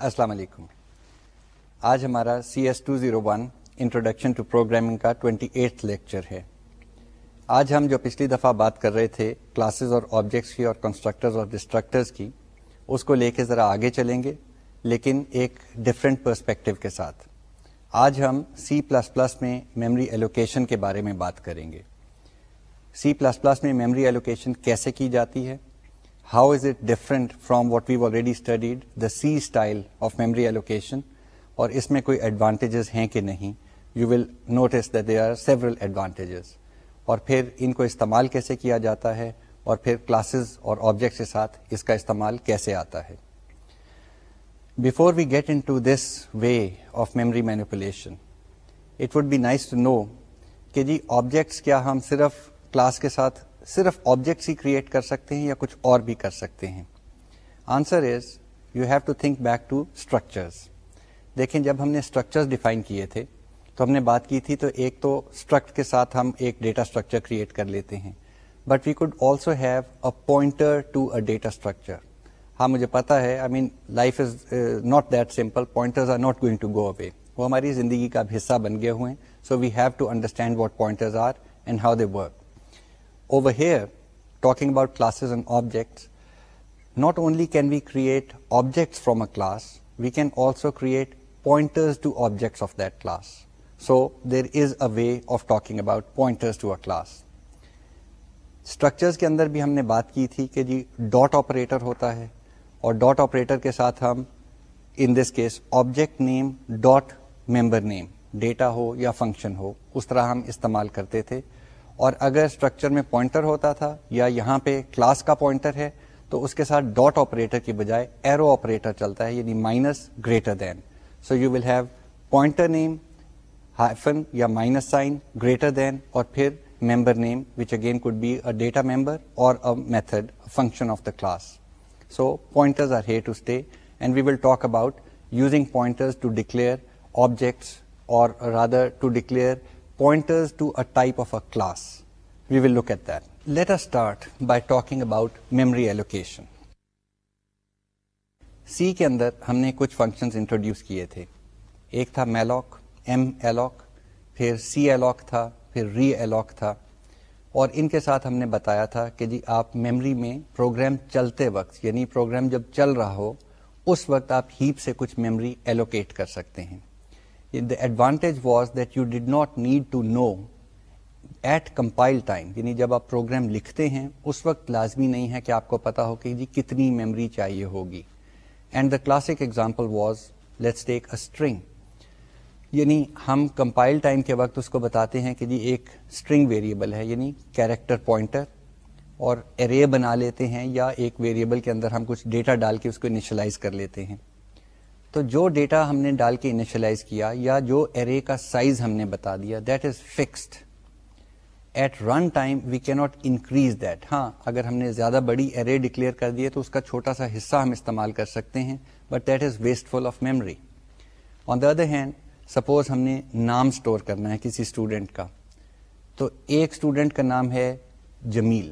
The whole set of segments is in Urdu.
السلام علیکم۔ آج ہمارا C S two zero one introduction to programming کا ٹوینٹی ایٹ لیکچر ہے۔ آج ہم جو پچھلی دفعہ بات کر رہے تھے کلاسز اور آبجیکٹس کی اور کنسٹرکٹرز اور ڈسٹرکٹرز کی، اس کو لے کے ذرا آگے چلیں گے، لیکن ایک ڈفرینٹ پرسپیکٹو کے ساتھ۔ آج ہم سی پلس پلس میں میموری ایلوکیشن کے بارے میں بات کریں گے۔ سی پلس پلس میں میموری ایلوکیشن کیسے کی جاتی ہے؟ How is it different from what we already studied the C style of memory allocation اور اس میں کوئی ایڈوانٹیجز ہیں کہ نہیں you will notice that they are several advantages اور پھر ان کو استعمال کیسے کیا جاتا ہے اور پھر کلاسز اور آبجیکٹس کے ساتھ اس کا استعمال کیسے آتا ہے before we get into this way of memory manipulation it would be nice to know کہ جی آبجیکٹس کیا ہم صرف کلاس کے ساتھ صرف آبجیکٹس ہی کریٹ کر سکتے ہیں یا کچھ اور بھی کر سکتے ہیں۔ Answer is you have to think back to structures دیکھیں، جب ہم نے اسٹرکچرز ڈیفائن کیے تھے، تو ہم نے بات کی تھی تو ایک تو اسٹرکٹ کے ساتھ ہم ایک ڈیٹا اسٹرکچر کریٹ کر لیتے ہیں۔ But we could also have a pointer to a data structure ہاں مجھے پتا ہے I mean life is not that simple pointers are not going to go away وہ ہماری زندگی کا حصہ بن گئے ہوئے ہیں۔ So we have to understand what pointers are and how they work Over here, talking about classes and objects, not only can we create objects from a class, we can also create pointers to objects of that class. So there is a way of talking about pointers to a class. Structures کے اندر بھی ہم نے بات کی تھی کہ جی ڈاٹ آپریٹر ہوتا ہے اور ڈاٹ آپریٹر کے ساتھ ہم in this case object name dot member name data ہو یا فنکشن ہو اس طرح ہم استعمال کرتے تھے اور اگر اسٹرکچر میں پوائنٹر ہوتا تھا یا یہاں پہ کلاس کا پوائنٹر ہے، تو اس کے ساتھ ڈاٹ آپریٹر کی بجائے ایرو آپریٹر چلتا ہے یعنی minus greater than so you will have pointer name hyphen یا مائنس سائن گریٹر دین اور پھر member name which again could be a data member اور method function of the class so pointers are here to stay and we will talk about using pointers to declare objects اور rather to declare pointers to a type of a class. We will look at that. Let us start by talking about memory allocation. C کے اندر ہم نے کچھ فنکشنز انٹروڈیوس کیے تھے ایک تھا میلاک ایم ایلاک پھر سی ایلاک تھا پھر ری ایلاک تھا اور ان کے ساتھ ہم نے بتایا تھا کہ جی آپ میموری میں پروگرام چلتے وقت یعنی پروگرام جب چل رہا ہو اس وقت آپ ہیپ سے کچھ میموری ایلوکیٹ کر سکتے ہیں the advantage was that you did not need to know at compile time یعنی جب آپ پروگرام لکھتے ہیں، اس وقت لازمی نہیں ہے کہ آپ کو پتا ہو کہ جی کتنی میموری چاہیے ہوگی۔ And the classic example was let's take a string یعنی ہم کمپائل ٹائم کے وقت اس کو بتاتے ہیں کہ جی ایک اسٹرنگ ویریبل ہے یعنی کیریکٹر پوائنٹر اور ارے بنا لیتے ہیں یا ایک ویریبل کے اندر ہم کچھ ڈیٹا ڈال کے اس کو انیشلائز کر لیتے ہیں۔ تو جو ڈیٹا ہم نے ڈال کے انیشلائز کیا یا جو ارے کا سائز ہم نے بتا دیا that is fixed at run time we کی ناٹ انکریز دیٹ ہاں اگر ہم نے زیادہ بڑی ارے ڈکلیئر کر دی تو اس کا چھوٹا سا حصہ ہم استعمال کر سکتے ہیں but that is wasteful of memory on the other hand suppose ہم نے نام اسٹور کرنا ہے کسی اسٹوڈینٹ کا، تو ایک اسٹوڈینٹ کا نام ہے Jamil.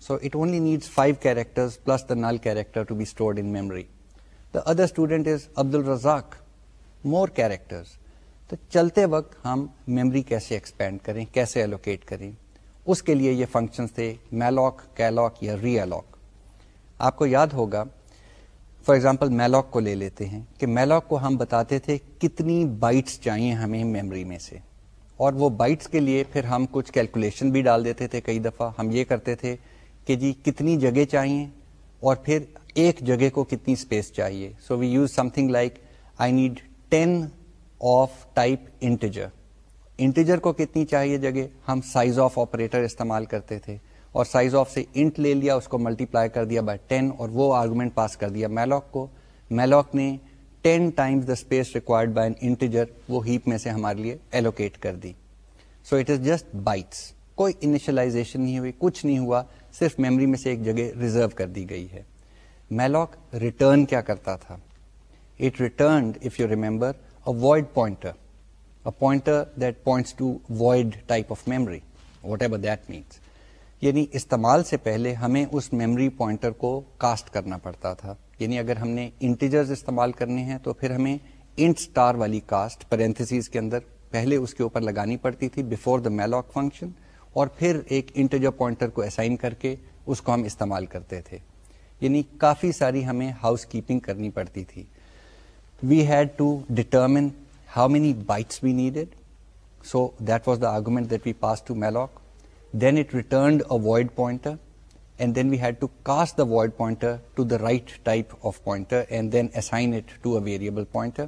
So it only needs five character plus the null character to be stored in memory other student is Abdur Razzaq more characters تو چلتے وقت ہم میموری کیسے ایکسپینڈ کریں، کیسے الوکیٹ کریں؟ اس کے لیے یہ فنکشن تھے میلاک کیلاک یا ری الاک آپ کو یاد ہوگا فار ایگزامپل میلاک کو لے لیتے ہیں کہ میلاک کو ہم بتاتے تھے کتنی بائٹس چاہیے ہمیں میموری میں سے۔ اور وہ بائٹس کے لیے پھر ہم کچھ کیلکولیشن بھی ڈال دیتے تھے کئی دفعہ۔ ہم یہ کرتے تھے کہ جی کتنی جگہ چاہیے اور پھر ایک جگہ کو کتنی اسپیس چاہیے؟ So we use something like I need ten of type integer integer کو کتنی چاہیے جگہ؟ ہم سائز آف آپریٹر استعمال کرتے تھے اور سائز آف سے انٹ لے لیا، اس کو ملٹیپلائی کر دیا بائی ٹین اور وہ آرگومنٹ پاس کر دیا میلاک کو۔ میلاک نے ten times the space required by an integer وہ ہیپ میں سے ہمارے لیے ایلوکیٹ کر دی۔ So it is just bytes کوئی انیشلائزیشن نہیں ہوئی، کچھ نہیں ہوا، صرف میموری میں سے ایک جگہ ریزرو کر دی گئی ہے۔ میلاک ریٹرن کیا کرتا تھا۔ It returned if you remember void pointer pointer that points to void type of memory whatever that means یعنی استعمال سے پہلے ہمیں اس میموری پوائنٹر کو کاسٹ کرنا پڑتا تھا۔ یعنی اگر ہم نے انٹیجرز استعمال کرنے ہیں تو پھر ہمیں انٹ اسٹار والی کاسٹ پرنتھس کے اندر پہلے اس کے اوپر لگانی پڑتی تھی بفور دا میلاک فنکشن اور پھر ایک انٹیجر پوائنٹر کو اسائن کر کے اس کو ہم استعمال کرتے تھے۔ یعنی کافی ساری ہمیں ہاؤس کیپنگ کرنی پڑتی تھی۔ We had to determine how many bytes we needed so that was the argument that we pass to malloc then it returned a void pointer and then we had to cast the void pointer to the right type of pointer and then assign it to a variable pointer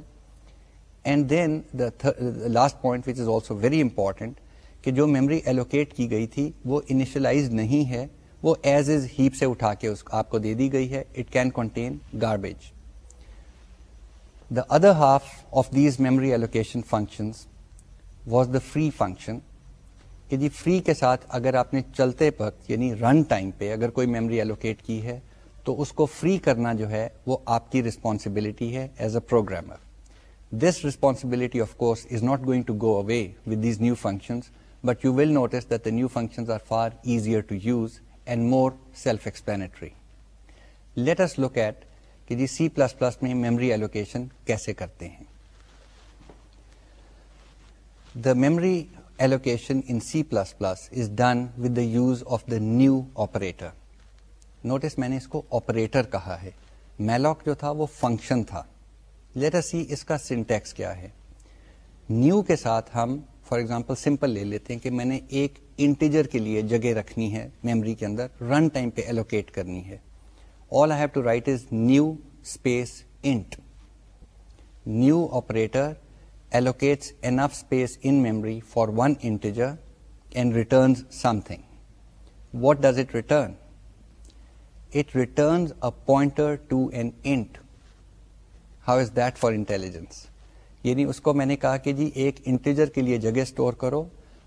and then the last point which is also very important کہ جو میموری ایلوکیٹ کی گئی تھی وہ انیشلائز نہیں ہے وہ ایز از ہیپ سے اٹھا کے اس آپ کو دے دی گئی ہے. It can contain garbage the other half of these memory allocation function was the free function کہ جی فری کے ساتھ اگر آپ نے چلتے وقت یعنی رن ٹائم پہ اگر کوئی میموری ایلوکیٹ کی ہے تو اس کو فری کرنا جو ہے وہ آپ کی ریسپانسبلٹی ہے as a programmer this responsibility of course is not going to go away with these new functions but you will notice that the new functions are far easier to use and more self explanatory let's look at کہ جی سی پلس پلس میں میموری ایلوکیشن کیسے کرتے ہیں the memory allocation in C plus plus is done with the use of the new operator notice میں نے اس کو آپریٹر کہا ہے میلاک جو تھا وہ فنکشن تھا لیٹ سی اس کا سنٹیکس کیا ہے نیو کے ساتھ ہم فار ایگزامپل سمپل لے لیتے ہیں کہ میں نے ایک انٹیجر کے لیے جگہ رکھنی ہے میموری کے اندر رن ٹائم پہ ایلوکیٹ کرنی ہے۔ All I have to write is new space int new operator allocates enough space in memory for one integer and returns something what does it return it returns a pointer to an int how is that for intelligence یعنی اس کو میں نے کہا کہ جی ایک انٹیجر کے لیے جگہ اسٹور کرو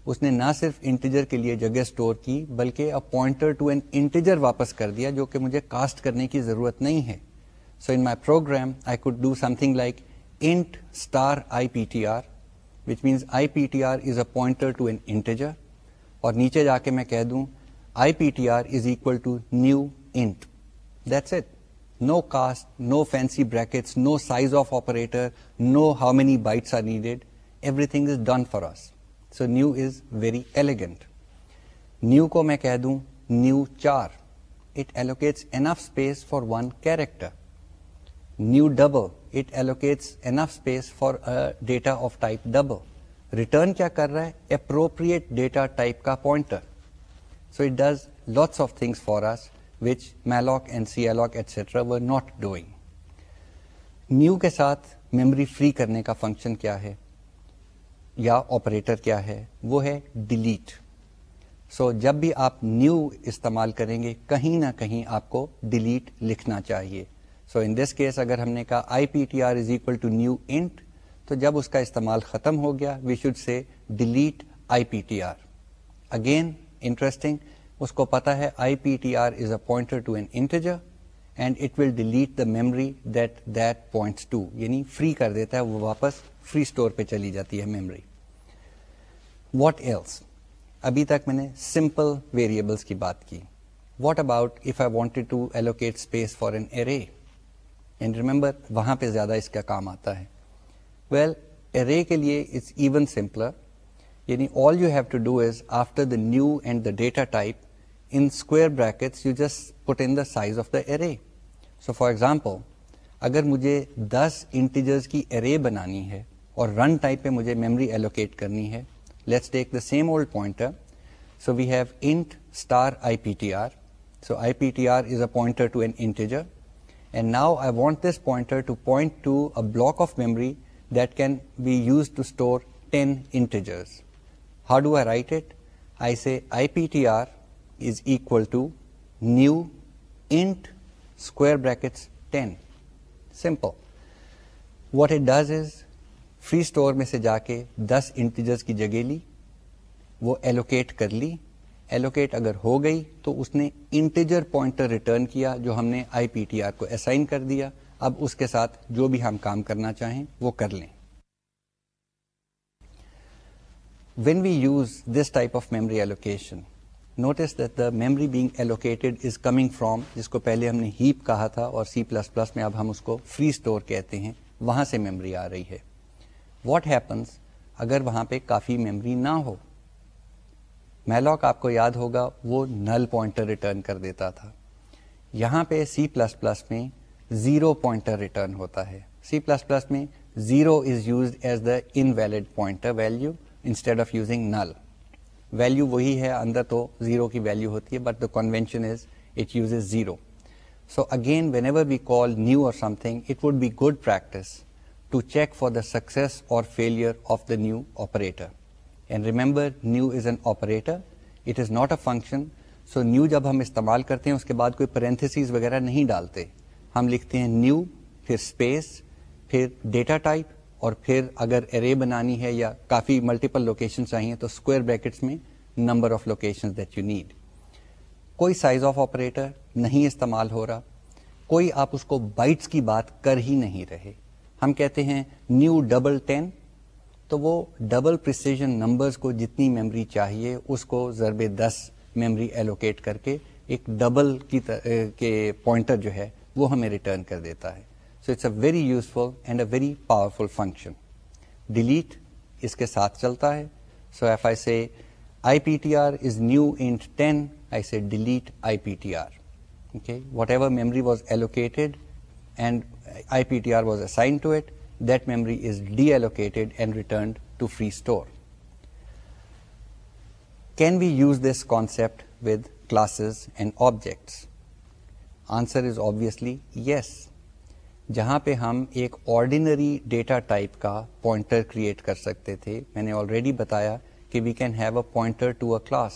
اس نے نہ صرف انٹیجر کے لیے جگہ اسٹور کی، بلکہ پوائنٹر ٹو این انٹیجر واپس کر دیا، جو کہ مجھے کاسٹ کرنے کی ضرورت نہیں ہے۔ So in my program I could do something like int star I P T R which means I P T R is a pointer to an integer اور نیچے جا کے میں کہہ دوں I P T R is equal to new int that's it no cast no fancy brackets no size of operator no how many bytes are needed everything is done for us so new is very elegant new کو میں کہہ دوں new char it allocates enough space for one character new double it allocates enough space for data of type double return کیا کر رہا ہے? اپروپریٹ ڈیٹا ٹائپ کا pointer so it does lots of things for us which malloc and calloc etcetera were not doing new کے ساتھ میموری فری کرنے کا فنکشن کیا ہے? یا آپریٹر کیا ہے؟ وہ ہے ڈیلیٹ سو so, جب بھی آپ نیو استعمال کریں گے کہیں نہ کہیں آپ کو ڈیلیٹ لکھنا چاہیے. سو ان دس کیس اگر ہم نے کہا I P T R is equal to new int تو جب اس کا استعمال ختم ہو گیا we should say delete I P T R again interesting اس کو پتا ہے I P T R is a pointer to an integer and it will delete the memory that that points to یعنی فری کر دیتا ہے، وہ واپس فری اسٹور پہ چلی جاتی ہے میموری واٹ ایلس ابھی تک میں نے سمپل ویریبلس کی بات کی. What about if I wanted to allocate space for an array and remember وہاں پہ زیادہ اس کا کام آتا ہے. ویل ارے کے لیے اٹس ایون سمپلر یعنی all you have to do is after the new and the data type in square brackets you just put in the size of the array so for example اگر مجھے دس انٹیجرز کی ارے بنانی ہے اور رن ٹائپ پہ مجھے میموری ایلوکیٹ کرنی ہے let's take the same old pointer so we have int star I P T R so I P T R is a pointer to an integer and now I want this pointer to point to a block of memory that can be use to store ten integers how do I write it I say I P T R is equal to new int square brackets ten simple what it does is free store میں سے جا کے دس انٹیجرز کی جگہ لی، وہ ایلوکیٹ کر لی. ایلوکیٹ اگر ہو گئی تو اس نے انٹیجر پوائنٹر ریٹرن کیا جو ہم نے آئی پی ٹی آر کو اسائن کر دیا. اب اس کے ساتھ جو بھی ہم کام کرنا چاہیں وہ کر لیں. When we use this type of memory allocation notice that the memory being allocated is coming from جس کو پہلے ہم نے ہیپ کہا تھا اور سی پلس پلس میں اب ہم اس کو فری اسٹور کہتے ہیں، وہاں سے میمری آ رہی ہے۔ واٹ ہیپنس اگر وہاں پہ کافی میمری نہ ہو؟ میلاک آپ کو یاد ہوگا، وہ نل پوائنٹر ریٹرن کر دیتا تھا۔ یہاں پہ سی پلس پلس میں زیرو پوائنٹر ریٹرن ہوتا ہے۔ سی پلس پلس میں zero is used as the invalid pointer value instead of using null value وہی ہے اندر تو زیرو کی ویلو ہوتی ہے but the convention is it use is zero so again whenever we call new or something it would be good practice to check for the success or failure of the new operator and remember new is an operator it is not a function so new جب ہم استعمال کرتے ہیں، اس کے بعد کوئی پرنتھسیز وغیرہ نہیں ڈالتے۔ ہم لکھتے ہیں نیو پھر اسپیس پھر ڈیٹا ٹائپ اور پھر اگر ارے بنانی ہے یا کافی ملٹیپل لوکیشن چاہیے تو اسکوئر بریکٹس میں number of location that you need کوئی سائز آف آپریٹر نہیں استعمال ہو رہا، کوئی آپ اس کو بائٹس کی بات کر ہی نہیں رہے۔ ہم کہتے ہیں نیو ڈبل ٹین تو وہ ڈبل پرسیجن نمبرز کو جتنی میمری چاہیے اس کو ضرب دس میمری ایلوکیٹ کر کے ایک ڈبل کی کے پوائنٹر جو ہے وہ ہمیں ریٹرن کر دیتا ہے۔ So it's a very useful and a very powerful function delete اس کے ساتھ چلتا ہے. So if I say I P T R is new int ten I say delete I P T R okay whatever memory was allocated and I P T R was assigned to it that memory is deallocated and returned to free store can we use this concept with classes and objects answer is obviously yes جہاں پہ ہم ایک آرڈینری ڈیٹا ٹائپ کا پوائنٹر کریٹ کر سکتے تھے۔ میں نے آلریڈی بتایا کہ we can have a pointer to a class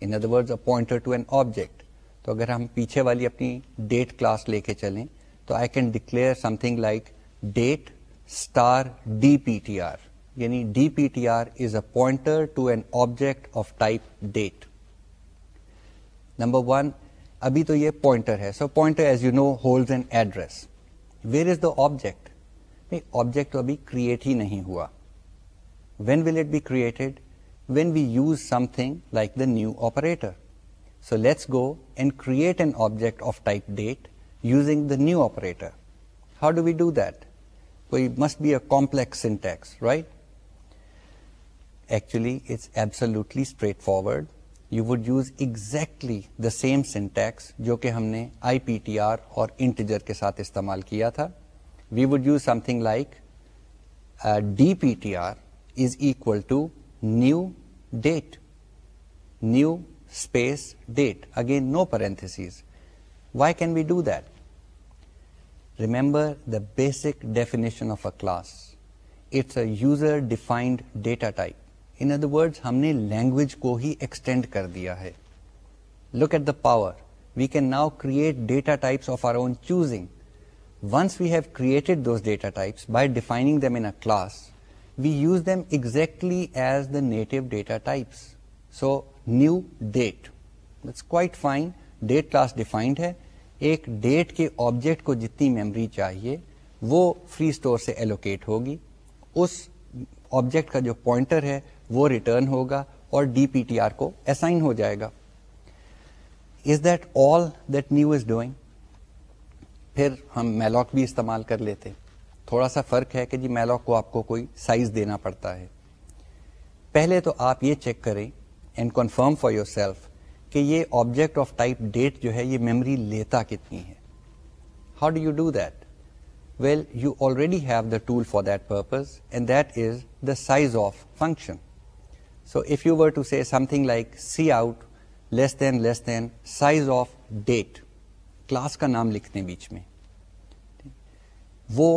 in other word a pointer to an object تو اگر ہم پیچھے والی اپنی ڈیٹ کلاس لے کے چلیں، تو I can declare something like date star D P T R یعنی D P T R is a pointer to an object of type date number one ابھی تو یہ پوائنٹر ہے۔ So pointer as you know hold an address where is the object نہیں آبجیکٹ تو ابھی کریٹ ہی نہیں ہوا۔ When will it be created when we use something like the new operator so let's go and create an object of type date using the new operator how do we do that کوئی must be a complex syntax right actually it's absolutely straightforward you would use exactly the same syntax جو کہ ہم نے آئی پی ٹی آر اور انٹیجر کے ساتھ استعمال کیا تھا۔ We would use something like D P T R is equal to new date new space date again no parenthesis why can we do that remember the basic definition of a class it's a user defined data type in other word ہم نے لینگویج کو ہی ایکسٹینڈ کر دیا ہے۔ Look at the power we can now create data types of our own choosing once we have created those data types by defining them in class we use them exactly as the native data types so new date it's quite fine date class defined ہے ایک ڈیٹ کے آبجیکٹ کو جتنی میمری چاہیے، وہ فری اسٹور سے ایلوکیٹ ہوگی۔ اس آبجیکٹ کا جو پوائنٹر ہے وہ ریٹرن ہوگا اور ڈی پی ٹی آر کو اسائن ہو جائے گا۔ Is that all that new is doing پھر ہم میلاک بھی استعمال کر لیتے۔ تھوڑا سا فرق ہے کہ جی میلاک کو آپ کو کوئی سائز دینا پڑتا ہے۔ پہلے تو آپ یہ چیک کریں and confirm for yourself کہ یہ آبجیکٹ آف ٹائپ ڈیٹ جو ہے یہ میموری لیتا کتنی ہے۔ How do you do that well you already have the tool for that purpose and that is the size of function so if you were to see something like C out less than less than size of date class کا نام لکھتے ہیں بیچ میں وہ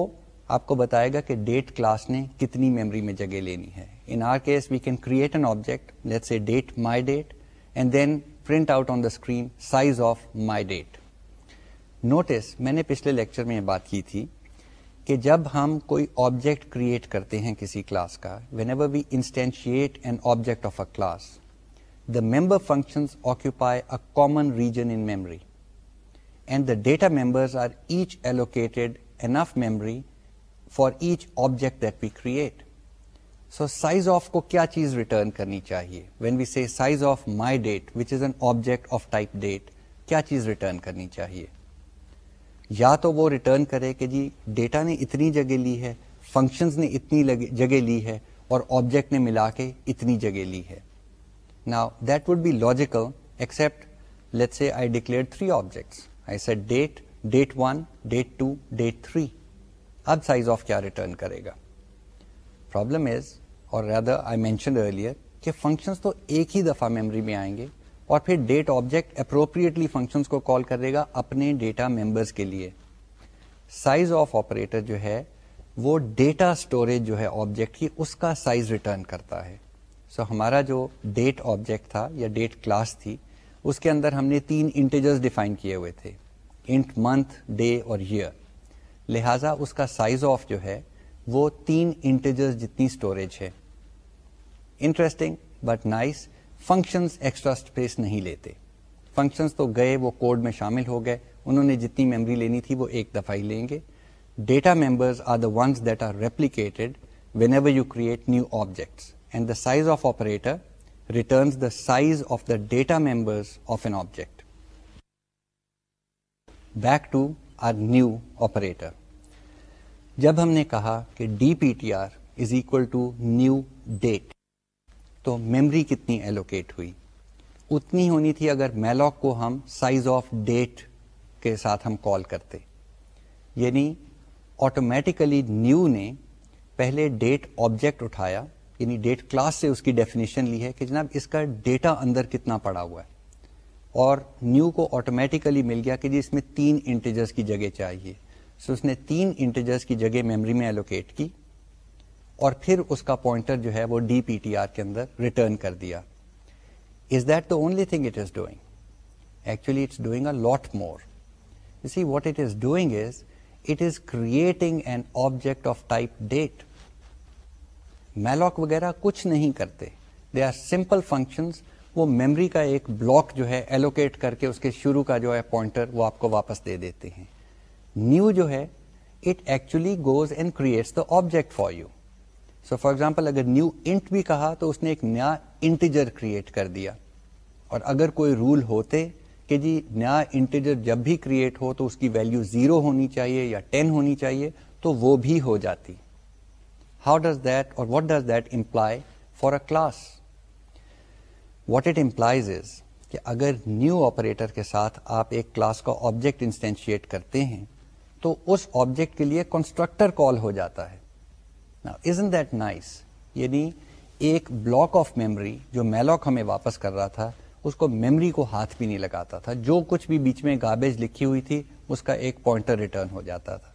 آپ کو بتائے گا کہ ڈیٹ کلاس نے کتنی میموری میں جگہ لینی ہے in our case we can create an object let say date my date and then print out on the screen size of my date notice میں نے پچھلے لیکچر میں یہ بات کی تھی کہ جب ہم کوئی آبجیکٹ کریٹ کرتے ہیں کسی کلاس کا whenever we instantiate an object of a class the member function occupy a common region in memory and the data members are each allocated enough memory for each object that we create so size of کو کیا چیز ریٹرن کرنی چاہیے؟ When we see size of my date which is an object of type date کیا چیز ریٹرن کرنی چاہیے؟ یا تو وہ ریٹرن کرے کہ جی ڈیٹا نے اتنی جگہ لی ہے فنکشنز نے اتنی جگہ لی ہے اور آبجیکٹ نے ملا کے اتنی جگہ لی ہے. نا that would be logical except let say I declare three objects I set date date one date two date three اب سائز آف کیا ریٹرن کرے گا؟ Problem is or rather I mention earlier کہ فنکشنس تو ایک ہی دفعہ میموری میں آئیں گے. اور پھر ڈیٹ آبجیکٹ اپروپریٹلی فنکشنس کو کال کرے گا اپنے ڈیٹا ممبرس کے لیے۔ سائز آف آپریٹر جو ہے وہ ڈیٹا اسٹوریج جو ہے آبجیکٹ کی اس کا سائز ریٹرن کرتا ہے۔ سو so, ہمارا جو ڈیٹ آبجیکٹ تھا یا ڈیٹ کلاس تھی اس کے اندر ہم نے تین انٹیجرز ڈیفائن کیے ہوئے تھے۔ انٹ منتھ ڈے اور ایئر لہذا اس کا سائز آف جو ہے وہ تین انٹیجرز جتنی اسٹوریج ہے۔ Interesting but nice functions extra space نہیں لیتے۔ فنکشنز تو گئے، وہ کوڈ میں شامل ہو گئے۔ انہوں نے جتنی میموری لینی تھی، وہ ایک دفعہ ہی لیں گے۔ Data members are the ones that are replicated whenever you create new objects and the size of operator returns the size of the data members of an object back to our new operator جب ہم نے کہا کہ D P T R is equal to new date تو میمری کتنی ایلوکیٹ ہوئی؟ اتنی ہونی تھی اگر میلاک کو ہم سائز آف ڈیٹ کے ساتھ ہم کال کرتے۔ یعنی آٹومیٹیکلی نیو نے پہلے ڈیٹ آبجیکٹ اٹھایا یعنی ڈیٹ کلاس سے اس کی ڈیفینیشن لی ہے کہ جناب اس کا ڈیٹا اندر کتنا پڑا ہوا ہے۔ اور نیو کو آٹومیٹیکلی مل گیا کہ جی اس میں تین انٹیجرز کی جگہ چاہیے۔ سو اس نے تین انٹیجرز کی جگہ میموری میں ایلوکیٹ کی۔ اور پھر اس کا پوائنٹر جو ہے وہ ڈی پی ٹی آر کے اندر ریٹرن کر دیا۔ Is that the only thing it is doing actually it's doing a lot more see what it is doing is it is creating an object of type date malloc وغیرہ کچھ نہیں کرتے۔ دے آر سمپل فنکشن وہ میمری کا ایک بلاک جو ہے ایلوکیٹ کر کے اس کے شروع کا جو ہے پوائنٹر وہ آپ کو واپس دے دیتے ہیں۔ نیو جو ہے it actually goes and creates the object for you so for example اگر نیو انٹ بھی کہا تو اس نے ایک نیا انٹیجر کریٹ کر دیا۔ اور اگر کوئی رول ہوتے کہ جی نیا انٹیجر جب بھی کریٹ ہو تو اس کی ویلو زیرو ہونی چاہیے یا ٹین ہونی چاہیے تو وہ بھی ہو جاتی۔ How does that or what does that employ for a class what it employs is کہ اگر نیو آپریٹر کے ساتھ آپ ایک کلاس کا آبجیکٹ انسٹینشیٹ کرتے ہیں تو اس آبجیکٹ کے لیے کنسٹرکٹر کال ہو جاتا ہے۔ دیٹ نائس یعنی ایک بلاک آف میموری جو میلاک ہمیں واپس کر رہا تھا، اس کو میموری کو ہاتھ بھی نہیں لگاتا تھا۔ جو کچھ بھی بیچ میں گاربیج لکھی ہوئی تھی، اس کا ایک پوائنٹر ریٹرن ہو جاتا تھا۔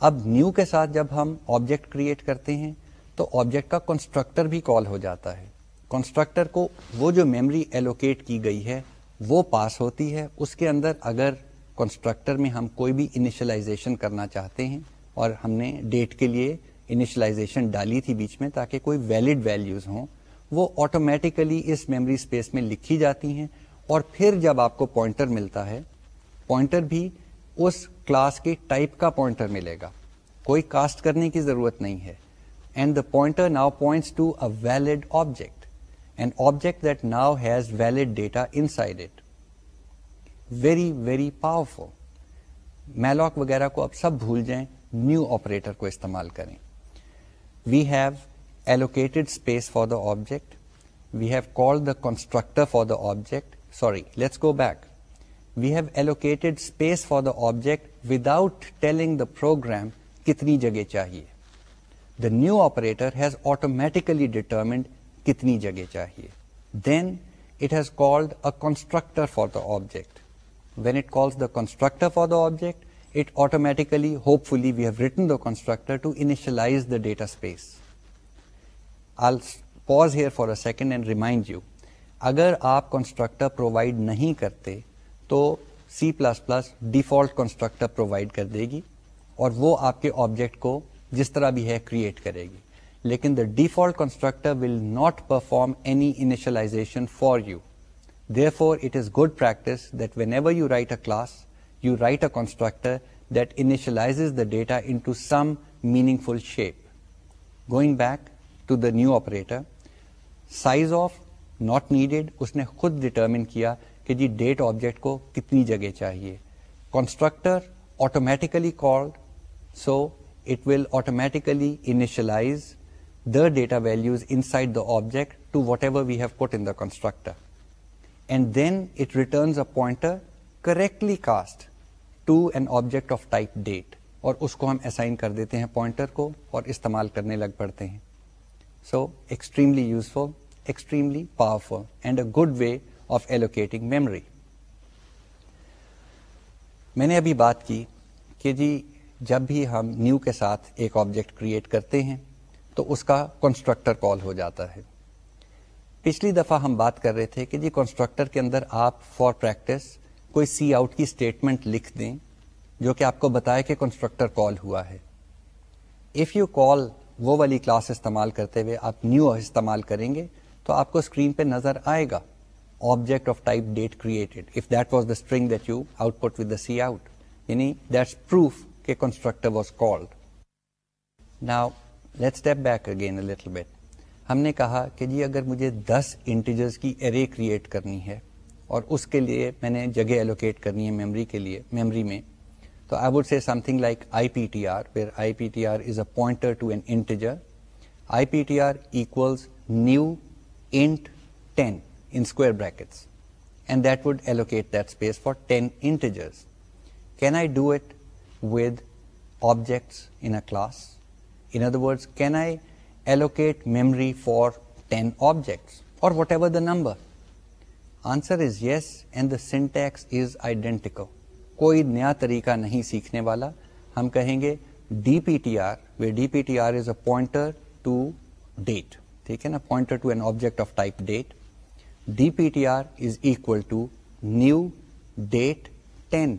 اب نیو کے ساتھ جب ہم آبجیکٹ کریٹ کرتے ہیں، تو آبجیکٹ کا کنسٹرکٹر بھی کال ہو جاتا ہے۔ کنسٹرکٹر کو وہ جو میموری ایلوکیٹ کی گئی ہے، وہ پاس ہوتی ہے۔ اس کے اندر اگر کنسٹرکٹر میں ہم کوئی بھی انیشلائزیشن کرنا چاہتے ہیں، اور ہم نے ڈیٹ کے لیے انیشلائزیشن ڈالی تھی بیچ میں تاکہ کوئی ویلڈ ویلیوز ہوں، وہ آٹومیٹیکلی اس میموری اسپیس میں لکھی جاتی ہیں۔ اور پھر جب آپ کو پوائنٹر ملتا ہے پوائنٹر بھی اس کلاس کے ٹائپ کا پوائنٹر ملے گا۔ کوئی کاسٹ کرنے کی ضرورت نہیں ہے۔ And the pointer now points to a valid object and object that now has valid data inside it very very powerful malloc وغیرہ کو اب سب بھول جائیں نیو آپریٹر کو استعمال کریں۔ We have allocated space for the object we have call the constructor for the object sorry let's go back we have allocated space for the object without telling the program کتنی جگہ چاہیے the new operator has automatically determined کتنی جگہ چاہیے then it has called a constructor for the object when it calls the constructor for the object it automatically, hopefully, we have written the constructor to initialize the data space. I'll pause here for a second and remind you, اگر آپ کنسٹرکٹر پرووائڈ نہیں کرتے تو C plus plus default constructor provide کر دے گی اور وہ آپ کے آبجیکٹ کو جس طرح بھی ہے کریٹ کرے گی لیکن the default constructor will not perform any initialization for you therefore it is good practice that whenever you write a class you write a constructor that initializes the data into some meaningful shape. Going back to to the new operator size of not needed اس نے خود ڈٹرمن کیا کہ جی ڈیٹ آبجیکٹ کو کتنی جگہ چاہیے constructor automatically called so it will automatically initialize the data values inside the object to whatever we have put in the constructor and then it returns a pointer correctly cast to an object of type date اور اس کو ہم اسائن کر دیتے ہیں پوائنٹر کو اور استعمال کرنے لگ پڑتے ہیں۔ So extremely useful extremely powerful and a good way of allocating memory میں نے ابھی بات کی کہ جی جب بھی ہم نیو کے ساتھ ایک آبجیکٹ کریٹ کرتے ہیں تو اس کا کنسٹرکٹر کال ہو جاتا ہے۔ پچھلی دفعہ ہم بات کر رہے تھے کہ جی کنسٹرکٹر کے اندر آپ فار پریکٹس کوئی سی آؤٹ کی اسٹیٹمنٹ لکھ دیں جو کہ آپ کو بتائے کہ کنسٹرکٹر کال ہوا ہے۔ اف یو کال وہ والی کلاس استعمال کرتے ہوئے آپ نیو استعمال کریں گے تو آپ کو اسکرین پہ نظر آئے گا۔ Object of type date created if that was the string that you output with the C out یعنی دیٹس پروف کہ constructor was called now let step back again little bit ہم نے کہا کہ جی اگر مجھے دس انٹیجرز کی ارے کریٹ کرنی ہے اور اس کے لیے میں نے جگہ ایلوکیٹ کرنی ہے میموری کے لیے میموری میں. تو I would say something like I P T R where I P T R is a pointer to an integer I P T R equals new int ten in square brackets and that would allocate that space for ten integers can I do it with objects in a class in other words can I allocate memory for ten objects or whatever the number answer is yes and the syntax is identical کوئی نیا طریقہ نہیں سیکھنے والا۔ ہم کہیں گے D P T R way D P T R is a pointer to date ٹھیک ہے نا؟ Pointer to an object of type date D P T R is equal to new date ten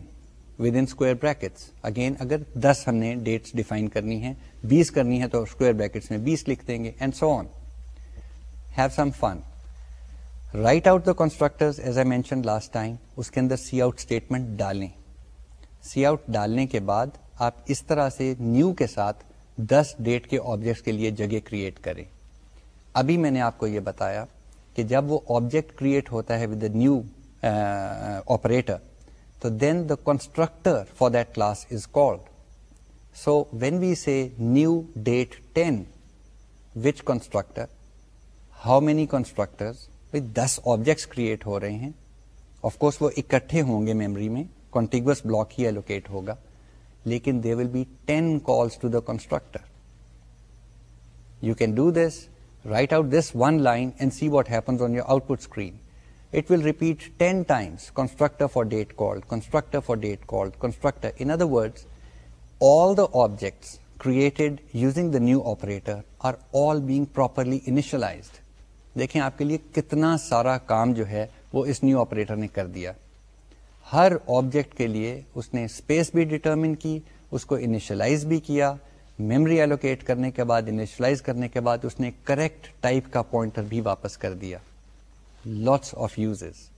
with in square brackets again اگر دس ہم نے ڈیٹس ڈیفائن کرنی ہے بیس کرنی ہے تو اسکوئر بریکٹس میں بیس لکھ دیں گے and so on have some fun right out the constructor as a mention last time اس کے اندر سی آؤٹ اسٹیٹمنٹ ڈالیں سی آؤٹ ڈالنے کے بعد آپ اس طرح سے نیو کے ساتھ دس ڈیٹ کے آبجیکٹس کے لیے جگہ کریٹ کریں ابھی میں نے آپ کو یہ بتایا کہ جب وہ آبجیکٹ کریٹ ہوتا ہے ود نیو آپریٹر تو then the constructor for that class is called so when we see new date ten which constructor how many constructors this objects create ہو رہے ہیں۔ آف کورس وہ اکٹھے ہوں گے میموری میں کانٹیگوس بلاک ہی ایلوکیٹ ہوگا۔ لیکن they will be ten calls to the constructor you can do this right out this one line and see what happens on your output screen it will repeat ten times constructor for date called constructor for date called constructor in other word all the objects created using the new operator are all being properly initialized دیکھیں آپ کے لیے کتنا سارا کام جو ہے وہ اس نیو آپریٹر نے کر دیا۔ ہر آبجیکٹ کے لیے اس نے اسپیس بھی ڈٹرمن کی، اس کو انیشلائز بھی کیا۔ میموری ایلوکیٹ کرنے کے بعد، انیشلائز کرنے کے بعد اس نے کریکٹ ٹائپ کا پوائنٹر بھی واپس کر دیا۔ لاٹس آف یوزز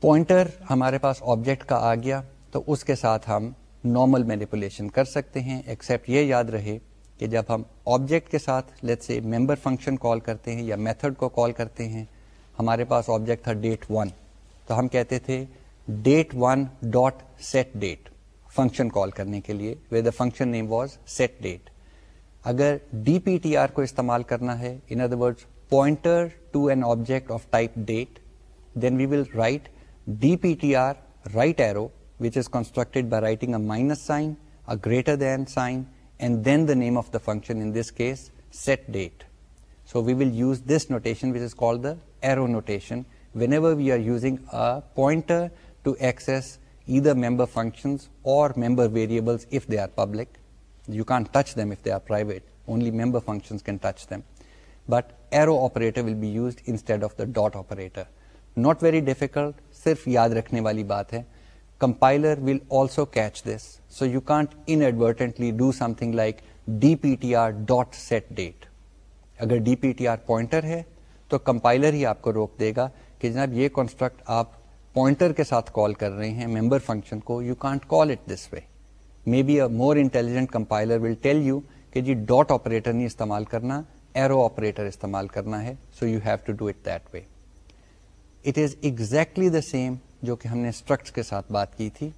پوائنٹر ہمارے پاس آبجیکٹ کا آ گیا تو اس کے ساتھ ہم نارمل مینیپولیشن کر سکتے ہیں ایکسپٹ یہ یاد رہے کہ جب ہم آبجیکٹ کے ساتھ let say member function call کرتے ہیں یا میتھڈ کو کال کرتے ہیں، ہمارے پاس آبجیکٹ تھا ڈیٹ ون تو ہم کہتے تھے date one dot set date function call کرنے کے لیے way the function name was set date اگر ڈی پی ٹی آر کو استعمال کرنا ہے in other word pointer to an object of type date then we will write D P T R right arrow which is constructed by writing a minus sign a greater than sign and then the name of the function, in this case set date. So we will use this notation, which is called the arrow notation, whenever we are using a pointer to access either member functions or member variables if they are public. You can't touch them if they are private. Only member functions can touch them. But arrow operator will be used instead of the dot operator. Not very difficult, sirf yaad rakhne wali baat hai. Compiler will also catch this. So you can't inadvertently do something like dptr.setDate. اگر D P T R pointer ہے تو کمپائلر ہی آپ کو روک دے گا کہ جناب یہ کنسٹرکٹ آپ پوائنٹر کے ساتھ کال کر رہے ہیں ممبر فنکشن کو you can't call it this way may be a more intelligent compiler will tell you کہ جی ڈاٹ آپریٹر نہیں استعمال کرنا ایرو آپریٹر استعمال کرنا ہے so you have to do it that way it is exactly the same جو کہ ہم نے اسٹرکٹ کے ساتھ بات کی تھی.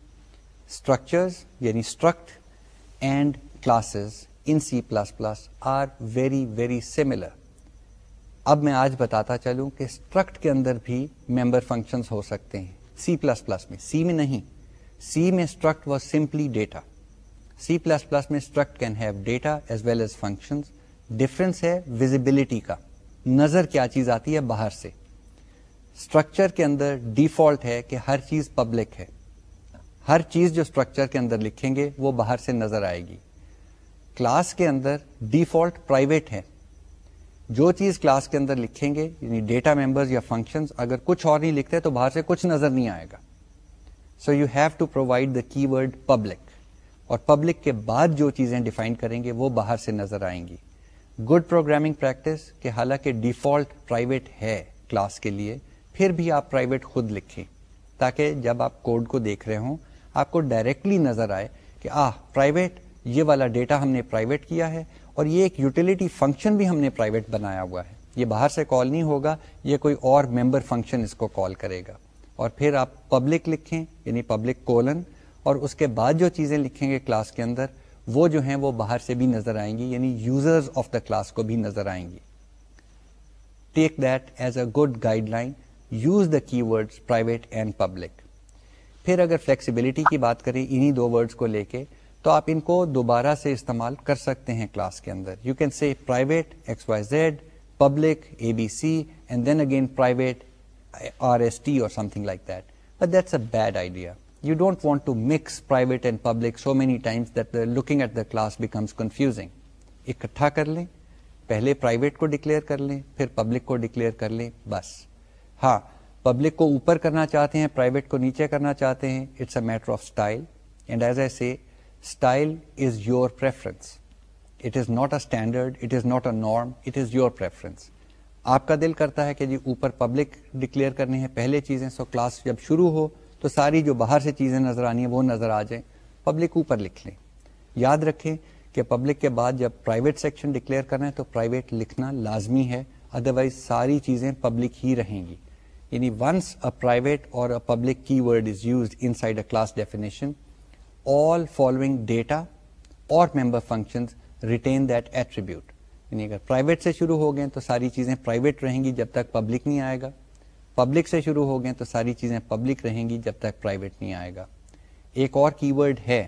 اسٹرکچرز یعنی struct and classes in C plus plus are very very similar اب میں آج بتاتا چلوں کہ اسٹرکٹ کے اندر بھی ممبر فنکشنز ہو سکتے ہیں. سی پلس پلس میں. سی میں نہیں. سی میں struct was simply data C plus plus میں struct can have data as well as function difference ہے ویزیبلٹی کا. نظر کیا چیز آتی ہے باہر سے. اسٹرکچر کے اندر ڈیفالٹ ہے کہ ہر چیز پبلک ہے۔ ہر چیز جو اسٹرکچر کے اندر لکھیں گے، وہ باہر سے نظر آئے گی۔ کلاس کے اندر ڈیفالٹ پرائیویٹ ہے۔ جو چیز کلاس کے اندر لکھیں گے یعنی ڈیٹا ممبر یا فنکشن اگر کچھ اور نہیں لکھتے تو باہر سے کچھ نظر نہیں آئے گا۔ So you have to provide the keyword public اور پبلک کے بعد جو چیزیں ڈیفائن کریں گے، وہ باہر سے نظر آئیں گی۔ گڈ پروگرامنگ پریکٹس کہ حالانکہ ڈیفالٹ پرائیویٹ ہے کلاس کے لیے پھر بھی آپ پرائیویٹ خود لکھیں تاکہ جب آپ کوڈ کو دیکھ رہے ہوں، آپ کو ڈائریکٹلی نظر آئے کہ آ پرائیویٹ یہ والا ڈیٹا ہم نے پرائیویٹ کیا ہے اور یہ ایک یوٹیلیٹی فنکشن بھی ہم نے پرائیویٹ بنایا ہوا ہے۔ یہ باہر سے کال نہیں ہوگا، یہ کوئی اور ممبر فنکشن اس کو کال کرے گا۔ اور پھر آپ پبلک لکھیں یعنی پبلک کولن اور اس کے بعد جو چیزیں لکھیں گے کلاس کے اندر، وہ جو ہیں وہ باہر سے بھی نظر آئیں گی یعنی یوزرز آف دا کلاس کو بھی نظر آئیں گی۔ Take that as a good guideline use the keyword private and public پھر اگر فلیکسیبلٹی کی بات کریں، انہی دو ورڈز کو لے کے، تو آپ ان کو دوبارہ سے استعمال کر سکتے ہیں کلاس کے اندر۔ You can see private X Y Z public A B C and then again private R S T اور something like that but that's a bad idea you don't want to mix private and public so many times that looking at the class becomes confusing اکٹھا کر لیں، پہلے پرائیویٹ کو ڈکلیئر کر لیں، پھر پبلک کو ڈکلیئر کر لیں، بس۔ ہاں پبلک کو اوپر کرنا چاہتے ہیں پرائیویٹ کو نیچے کرنا چاہتے ہیں it's a matter of style and as a C style is your preference it is not a standard it is not a norm it is your preference آپ کا دل کرتا ہے کہ جی اوپر پبلک ڈکلیئر کرنی ہے، پہلے چیزیں سو کلاس جب شروع ہو تو ساری جو باہر سے چیزیں نظر آنی ہیں، وہ نظر آ جائیں۔ پبلک اوپر لکھ لیں۔ یاد رکھیں کہ پبلک کے بعد جب پرائیویٹ سیکشن ڈکلیئر کرنا ہے تو پرائیویٹ لکھنا لازمی ہے ادروائز ساری چیزیں پبلک ہی رہیں گی۔ یعنی ونس اے پرائیویٹ اور public keyword is used inside a class definition all following data اور member function retain that attribute یعنی اگر پرائیویٹ سے شروع ہو گئے تو ساری چیزیں پرائیویٹ رہیں گی جب تک پبلک نہیں آئے گا. پبلک سے شروع ہو گئے تو ساری چیزیں پبلک رہیں گی جب تک پرائیویٹ نہیں آئے گا. ایک اور کی ورڈ ہے،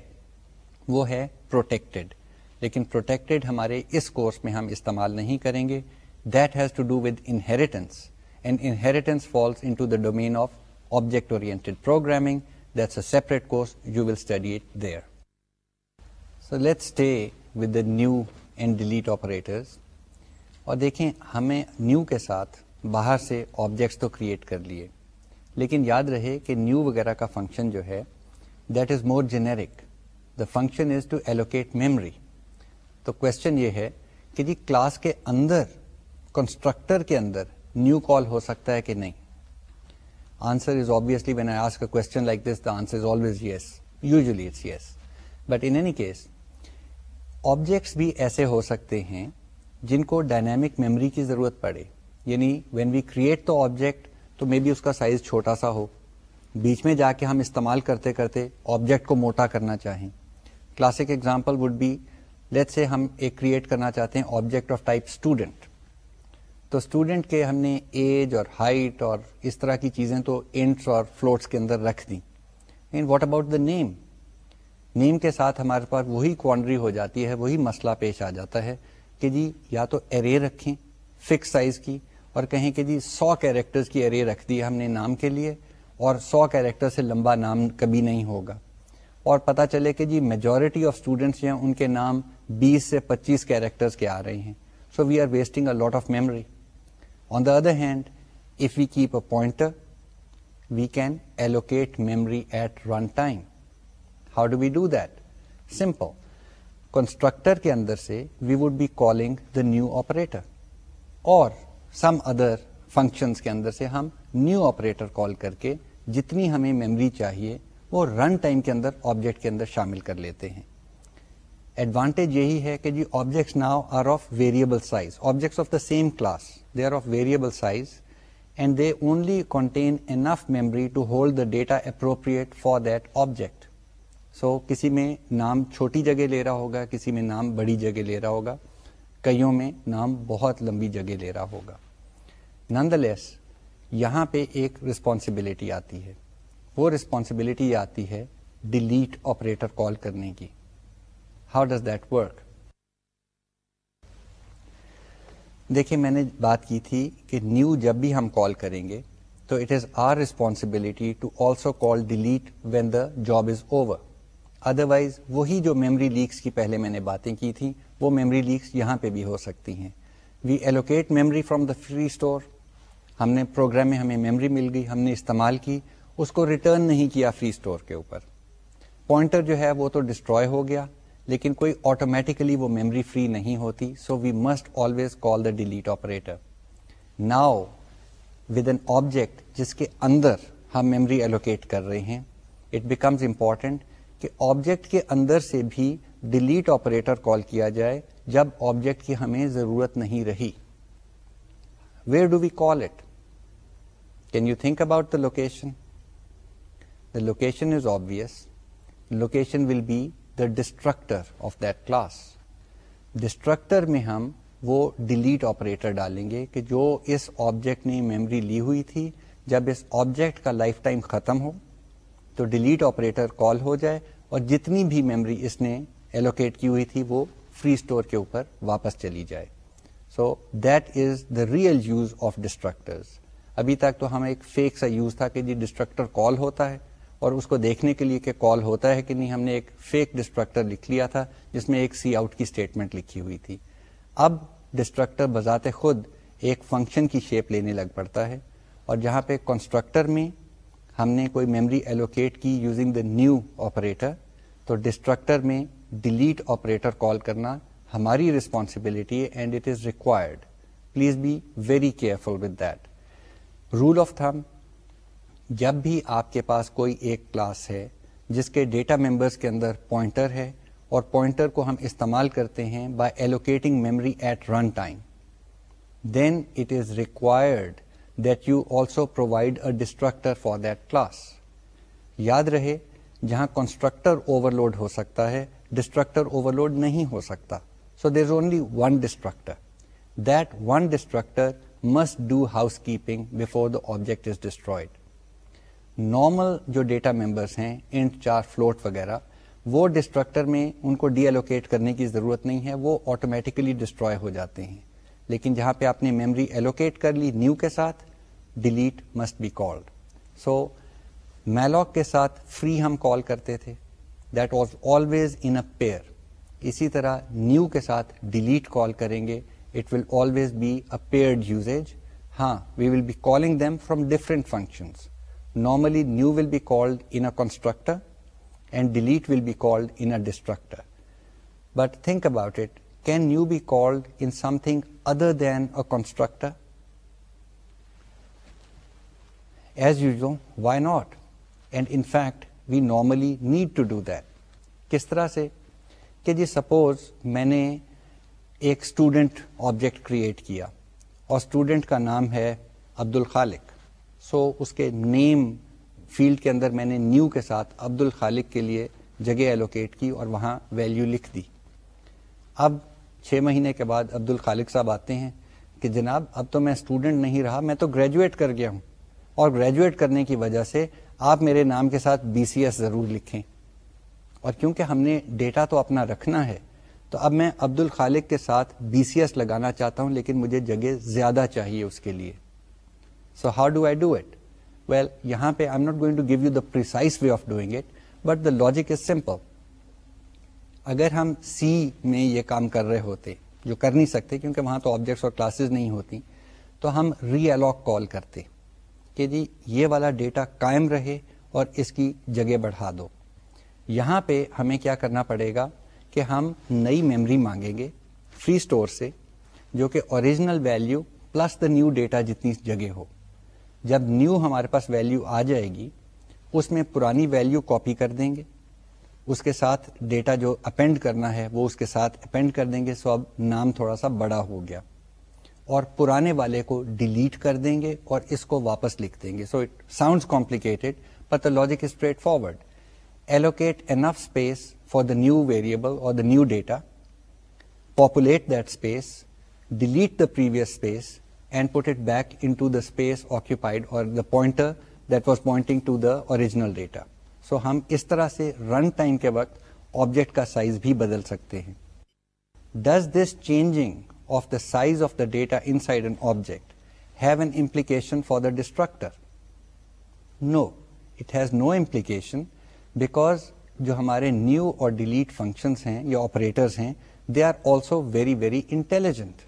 وہ ہے پروٹیکٹڈ لیکن پروٹیکٹڈ ہمارے اس کورس میں ہم استعمال نہیں کریں گے. That has to do with inheritance and inheritance falls into the domain of object oriented programming that's a separate course you will study it there so let stay with the new and delete operators اور دیکھیں، ہمیں نیو کے ساتھ باہر سے آبجیکٹس تو کریٹ کر لیے۔ لیکن یاد رہے کہ نیو وغیرہ کا فنکشن جو ہے that is more generic the function is to allocate memory تو کوشچن یہ ہے کہ جی کلاس کے اندر کنسٹرکٹر کے اندر نیو کال ہو سکتا ہے کہ نہیں. Answer is obviously when I ask question like this the answer is always yes usually it's yes but in any case objects بھی ایسے ہو سکتے ہیں جن کو ڈائنامک میموری کی ضرورت پڑے. یعنی وین وی کریٹ تو آبجیکٹ تو مے بی اس کا سائز چھوٹا سا ہو. بیچ میں جا کے ہم استعمال کرتے کرتے آبجیکٹ کو موٹا کرنا چاہیں. Classic example would be let say ہم ایک کریٹ کرنا چاہتے ہیں آبجیکٹ آف ٹائپ اسٹوڈنٹ تو اسٹوڈنٹ کے ہم نے ایج اور ہائٹ اور اس طرح کی چیزیں تو انٹس اور فلوٹس کے اندر رکھ دی what about the name name کے ساتھ ہمارے پاس وہی کوانڈری ہو جاتی ہے، وہی مسئلہ پیش آ جاتا ہے کہ جی یا تو ارے رکھیں فکس سائز کی اور کہیں کہ جی سو کیریکٹرز کی ارے رکھ دی ہم نے نام کے لیے اور سو کیریکٹر سے لمبا نام کبھی نہیں ہوگا۔ اور پتا چلے کہ جی میجورٹی آف اسٹوڈینٹس ہیں، ان کے نام بیس سے پچیس کیریکٹرز کے آ رہے ہیں۔ So we are wasting a lot of memory on the other hand if we keep a pointer we can allocate memory at run time how do we do that simple constructor کے اندر سے we would be calling the new operator اور سم ادر فنکشنس کے اندر سے ہم نیو آپریٹر کال کر کے جتنی ہمیں میموری چاہیے وہ رن ٹائم کے اندر آبجیکٹ کے اندر شامل کر لیتے ہیں ایڈوانٹیج یہی ہے کہ جی objects now are of variable size objects of the same class they are of variable size and they only contain enough memory to hold the data appropriate for that object so کسی میں نام چھوٹی جگہ لے رہا ہوگا، کسی میں نام بڑی جگہ لے رہا ہوگا، کئیوں میں نام بہت لمبی جگہ لے رہا ہوگا۔ نند لیس یہاں پہ ایک ریسپانسبلٹی آتی ہے۔ وہ ریسپانسبلٹی آتی ہے ڈیلیٹ آپریٹر کال کرنے کی۔ ہاؤ ڈز دیٹ ورک دیکھیے میں نے بات کی تھی کہ نیو جب بھی ہم کال کریں گے، تو it is our responsibility to also call delete when the job is over otherwise وہی جو میمری لیکس کی پہلے میں نے باتیں کی تھیں، وہ میمری لیکس یہاں پہ بھی ہو سکتی ہیں۔ We allocate memory from the free store ہم نے پروگرام میں ہمیں میمری مل گئی، ہم نے استعمال کی، اس کو ریٹرن نہیں کیا فری اسٹور کے اوپر۔ پوائنٹر جو ہے وہ تو ڈسٹروائے ہو گیا۔ لیکن کوئی آٹومیٹیکلی وہ میمری فری نہیں ہوتی so we must always call the delete operator now with an object جس کے اندر ہم میمری ایلوکیٹ کر رہے ہیں اٹ بیکمز امپورٹینٹ کہ آبجیکٹ کے اندر سے بھی ڈیلیٹ آپریٹر کال کیا جائے جب آبجیکٹ کی ہمیں ضرورت نہیں رہی۔ Where do we call it can you think about the location the location is obvious location will be the destructor of that class destructor میں ہم وہ ڈیلیٹ آپریٹر ڈالیں گے کہ جو اس آبجیکٹ نے میموری لی ہوئی تھی، جب اس آبجیکٹ کا لائف ٹائم ختم ہو، تو ڈیلیٹ آپریٹر کال ہو جائے اور جتنی بھی میموری اس نے ایلوکیٹ کی ہوئی تھی، وہ فری اسٹور کے اوپر واپس چلی جائے۔ So that is the real use of destructors ابھی تک تو ہمیں ایک فیک سا یوز تھا کہ جی ڈسٹرکٹر کال ہوتا ہے۔ اور اس کو دیکھنے کے لیے کہ کال ہوتا ہے کہ نہیں، ہم نے ایک فیک ڈسٹرکٹر لکھ لیا تھا، جس میں ایک سی آؤٹ کی اسٹیٹمنٹ لکھی ہوئی تھی۔ اب ڈسٹرکٹر بذات خود ایک فنکشن کی شیپ لینے لگ پڑتا ہے اور جہاں پہ کنسٹرکٹر میں ہم نے کوئی میموری ایلوکیٹ کی یوزنگ دا نیو آپریٹر تو ڈسٹرکٹر میں ڈیلیٹ آپریٹر کال کرنا ہماری responsibility and it is required please be very careful with that rule of thumb جب بھی آپ کے پاس کوئی ایک کلاس ہے، جس کے ڈیٹا ممبرس کے اندر پوائنٹر ہے، اور پوائنٹر کو ہم استعمال کرتے ہیں by allocating memory at run time then it is required that you also provide a destructor for that class یاد رہے، جہاں کنسٹرکٹر اوور لوڈ ہو سکتا ہے ڈسٹرکٹر اوور لوڈ نہیں ہو سکتا. So there is only one destructor that one destructor must do housekeeping before the object is destroyed normal جو ڈیٹا ممبرس ہیں انٹ چار فلوٹ وغیرہ، وہ ڈسٹرکٹر میں ان کو ڈی ایلوکیٹ کرنے کی ضرورت نہیں ہے، وہ آٹومیٹیکلی ڈسٹروائے ہو جاتے ہیں۔ لیکن جہاں پہ آپ نے میموری ایلوکیٹ کر لی نیو کے ساتھ delete must be called so malloc کے ساتھ فری ہم کال کرتے تھے۔ That was always in a pair اسی طرح نیو کے ساتھ ڈیلیٹ کال کریں گے it will always be a paired usage ہاں we will be calling them from different functions normally new will be called in a constructor and delete will be called in a destructor. But think about it, can new be called in something other than a constructor? As usual, why not? And in fact, we normally need to do that. کس طرح سے کہ جی سپوز میں نے ایک اسٹوڈنٹ آبجیکٹ کریٹ کیا اور اسٹوڈنٹ کا نام ہے عبد الخالق سو اس کے نیم فیلڈ کے اندر میں نے نیو کے ساتھ عبد الخالق کے لیے جگہ ایلوکیٹ کی اور وہاں ویلیو لکھ دی۔ اب چھ مہینے کے بعد عبد الخالق صاحب آتے ہیں کہ جناب اب تو میں اسٹوڈنٹ نہیں رہا، میں تو گریجویٹ کر گیا ہوں۔ اور گریجویٹ کرنے کی وجہ سے آپ میرے نام کے ساتھ بی سی ایس ضرور لکھیں۔ اور کیونکہ ہم نے ڈیٹا تو اپنا رکھنا ہے، تو اب میں عبد الخالق کے ساتھ بی سی ایس لگانا چاہتا ہوں، لیکن مجھے جگہ زیادہ چاہیے اس کے لیے۔ So how do I do it well یہاں پہ I am not going to give you the precise way of doing it but the logic is simple اگر ہم سی میں یہ کام کر رہے ہوتے جو کر نہیں سکتے کیونکہ وہاں تو آبجیکٹس اور کلاسز نہیں ہوتی تو ہم ری الاک کال کرتے کہ جی یہ والا ڈیٹا قائم رہے اور اس کی جگہ بڑھا دو یہاں پہ ہمیں کیا کرنا پڑے گا کہ ہم نئی میمری مانگیں گے فری اسٹور سے جو کہ original value plus the new data جتنی جگہ ہو جب نیو ہمارے پاس ویلو آ جائے گی، اس میں پرانی ویلو کاپی کر دیں گے۔ اس کے ساتھ ڈیٹا جو اپینڈ کرنا ہے، وہ اس کے ساتھ اپینڈ کر دیں گے۔ سو اب نام تھوڑا سا بڑا ہو گیا۔ اور پرانے والے کو ڈیلیٹ کر دیں گے اور اس کو واپس لکھ دیں گے۔ So it sound complicated but the logic straightforward allocate enough space for the new variable اور the new data populate that space delete the previous space and put it back into the space occupied اور the pointer that was pointing to the original data so ہم اس طرح سے رن ٹائم کے وقت آبجیکٹ کا سائز بھی بدل سکتے ہیں does this changing of the size of the data inside an object have an implication for the destructor no it has no implication because جو ہمارے نیو اور ڈیلیٹ فنکشنس ہیں یا آپریٹرس ہیں they are also very very intelligent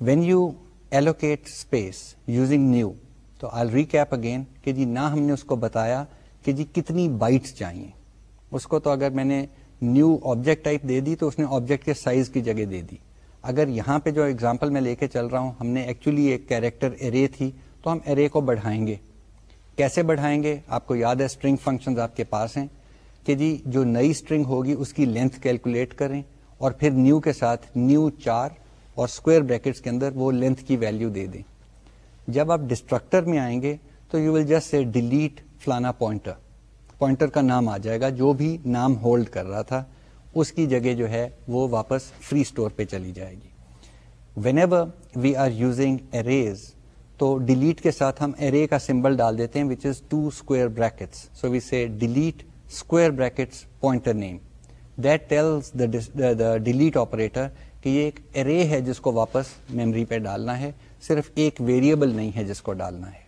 when you allocate space using new تو آل ریکیپ اگین کہ جی نہ ہم نے اس کو بتایا کہ جی کتنی بائٹس چاہیے۔ اس کو تو اگر میں نے نیو آبجیکٹ ٹائپ دے دی تو اس نے آبجیکٹ کے سائز کی جگہ دے دی۔ اگر یہاں پہ جو ایگزامپل میں لے کے چل رہا ہوں، ہم نے ایکچولی ایک کیریکٹر ارے تھی، تو ہم ارے کو بڑھائیں گے۔ کیسے بڑھائیں گے؟ آپ کو یاد ہے اسٹرنگ فنکشن آپ کے پاس ہیں۔ کہ جی جو نئی اسٹرنگ ہوگی، اس کی لینتھ کیلکولیٹ کریں اور پھر نیو کے ساتھ نیو چار اور اسکوئر بریکٹس کے اندر وہ لینتھ کی ویلو دے دیں۔ جب آپ ڈسٹرکٹر میں آئیں گے تو you will just say delete فلانا پوائنٹر پوائنٹر کا نام آ جائے گا، جو بھی نام ہولڈ کر رہا تھا، اس کی جگہ جو ہے وہ واپس فری اسٹور پہ چلی جائے گی۔ Whenever we are using arrays تو ڈیلیٹ کے ساتھ ہم ارے کا سمبل ڈال دیتے ہیں which is two square brackets so we say delete square brackets pointer name that tells the delete operator کہ یہ ایک ارے ہے جس کو واپس میموری پہ ڈالنا ہے صرف ایک ویریبل نہیں ہے جس کو ڈالنا ہے۔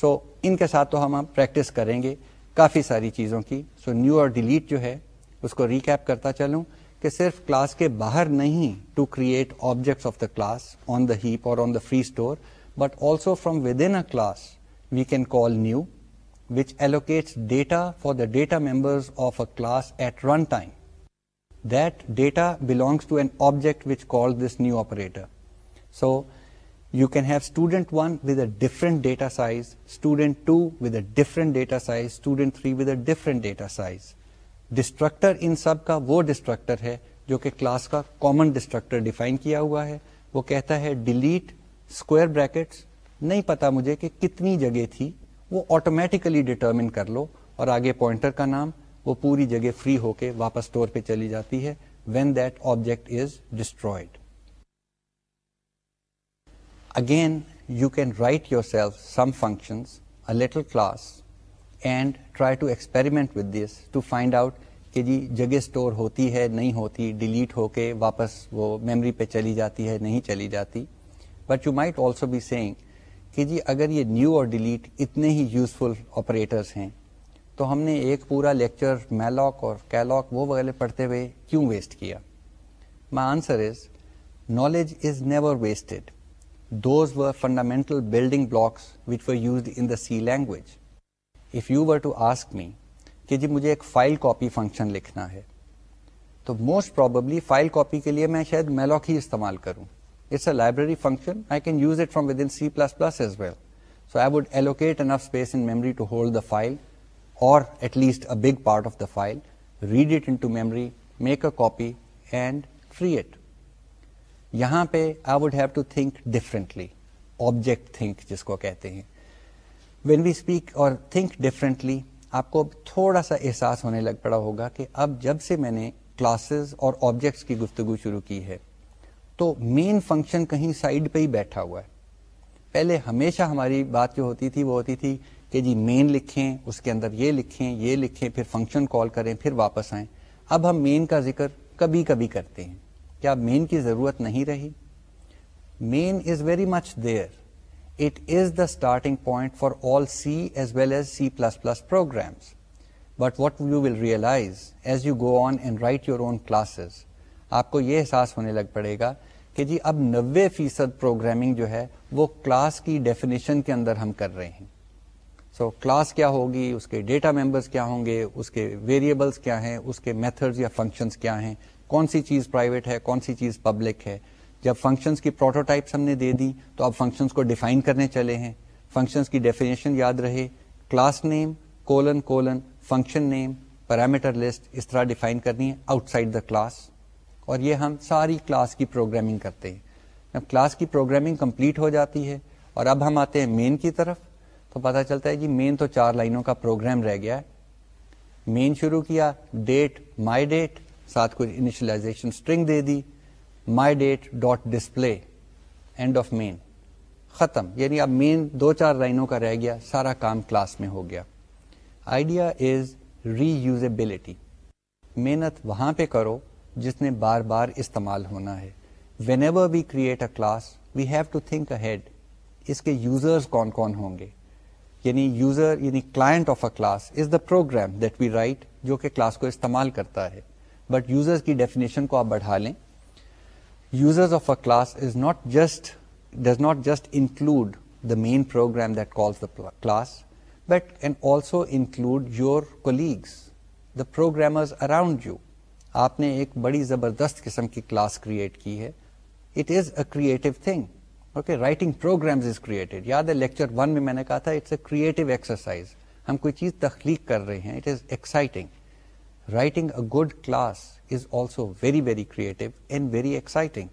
سو so, ان کے ساتھ تو ہم آپ پریکٹس کریں گے کافی ساری چیزوں کی۔ سو نیو اور ڈیلیٹ جو ہے اس کو ریکیپ کرتا چلوں کہ صرف کلاس کے باہر نہیں to create objects of the class on the heap or on the free store but also from within class we can call new which allocates data for the data members of a class at run time that data belongs to an object which call this new operator so You can have student 1 with a different data size, student 2 with a different data size, student 3 with a different data size. Destructor ان سب کا وہ ڈسٹرکٹر ہے جو کہ کلاس کا کامن ڈسٹرکٹر ڈیفائن کیا ہوا ہے وہ کہتا ہے ڈیلیٹ اسکوئر بریکٹس نہیں پتا مجھے کہ کتنی جگہ تھی وہ آٹومیٹیکلی ڈٹرمن کر لو اور آگے پوائنٹر کا نام وہ پوری جگہ فری ہو کے واپس اسٹور پہ چلی جاتی ہے when that object is destroyed Again, you can write yourself some functions, a little class, and try to experiment with this to find out کہ جی جگہ اسٹور ہوتی ہے نہیں ہوتی ڈیلیٹ ہو کے واپس وہ میموری پہ چلی جاتی ہے نہیں چلی جاتی. But you might also be seeing کہ جی اگر یہ نیو اور ڈیلیٹ اتنے ہی یوزفل آپریٹرس ہیں تو ہم نے ایک پورا لیکچر میلاک اور کیلاک وہ وغیرہ پڑھتے ہوئے کیوں ویسٹ کیا؟ My answer is knowledge is never wasted those were fundamental building blocks which we use in the C language if you were to ask me کہ جی مجھے ایک فائل کاپی فنکشن لکھنا ہے، تو موسٹ پروبلی فائل کاپی کے لیے میں شاید میلاک ہی استعمال کروں۔ It's a library function I can use it from with in C plus plus as well so I would allocate enough space in memory to hold the file اور at least a big part of the file read it in to memory make a copy and free it یہاں پہ I would have to think differently object think جس کو کہتے ہیں. وین وی اسپیک اور تھنک ڈفرینٹلی آپ کو تھوڑا سا احساس ہونے لگ پڑا ہوگا کہ اب جب سے میں نے کلاسز اور آبجیکٹس کی گفتگو شروع کی ہے، تو مین فنکشن کہیں سائڈ پہ ہی بیٹھا ہوا ہے۔ پہلے ہمیشہ ہماری بات جو ہوتی تھی وہ ہوتی تھی کہ جی مین لکھیں، اس کے اندر یہ لکھیں یہ لکھیں، پھر فنکشن کال کریں، پھر واپس آئیں۔ اب ہم مین کا ذکر کبھی کبھی کرتے ہیں۔ کیا مین کی ضرورت نہیں رہی؟ Main is very much there it is the starting point for all C as well as C plus plus programs but what you will realise as you go on and write your own classes آپ کو یہ احساس ہونے لگ پڑے گا کہ جی اب نوے فیصد پروگرامنگ جو ہے وہ کلاس کی ڈیفینیشن کے اندر ہم کر رہے ہیں۔ سو so, کلاس کیا ہوگی اس کے ڈیٹا ممبرس کیا ہوں گے اس کے ویریبلس کیا ہیں اس کے میتھڈز یا فنکشنز کیا ہیں کون سی چیز پرائیویٹ ہے کون سی چیز پبلک ہے جب فنکشنز کی پروٹوٹائپس ہم نے دے دی تو اب فنکشنز کو ڈیفائن کرنے چلے ہیں فنکشنز کی ڈیفینیشن یاد رہے class name colon colon function name parameter list اس طرح ڈیفائن کرنی ہے آؤٹ سائڈ دا کلاس اور یہ ہم ساری کلاس کی پروگرامنگ کرتے ہیں جب کلاس کی پروگرامنگ کمپلیٹ ہو جاتی ہے اور اب ہم آتے ہیں مین کی طرف تو پتا چلتا ہے جی مین تو چار لائنوں کا پروگرام رہ گیا ہے۔ مین شروع کیا ڈیٹ مائی ڈیٹ ساتھ کچھ انیشلائزیشن اسٹرنگ دے دی۔ My date dot display end of main ختم یعنی اب مین دو چار لائنوں کا رہ گیا، سارا کام کلاس میں ہو گیا۔ آئیڈیا از ری یوزبلٹی محنت وہاں پہ کرو جس نے بار بار استعمال ہونا ہے۔ Whenever we create a class we have to think ahead اس کے یوزرز کون کون ہوں گے؟ یعنی یوزر یعنی client of a class is the program that we write جو کہ کلاس کو استعمال کرتا ہے۔ بٹ یوزر کی ڈیفینیشن کو آپ بڑھا لیں۔ Users of a class is not just does not just include the main program that calls the class but and also include your colleagues the programmers around you آپ نے ایک بڑی زبردست قسم کی کلاس کریٹ کی ہے۔ It is a creative thing okay writing programs is created یاد ہے لیکچر ون میں میں نے کہا تھا اٹس اے کریٹو ایکسرسائز ہم کوئی چیز تخلیق کر رہے ہیں it is exciting writing a good class is also very very creative and very exciting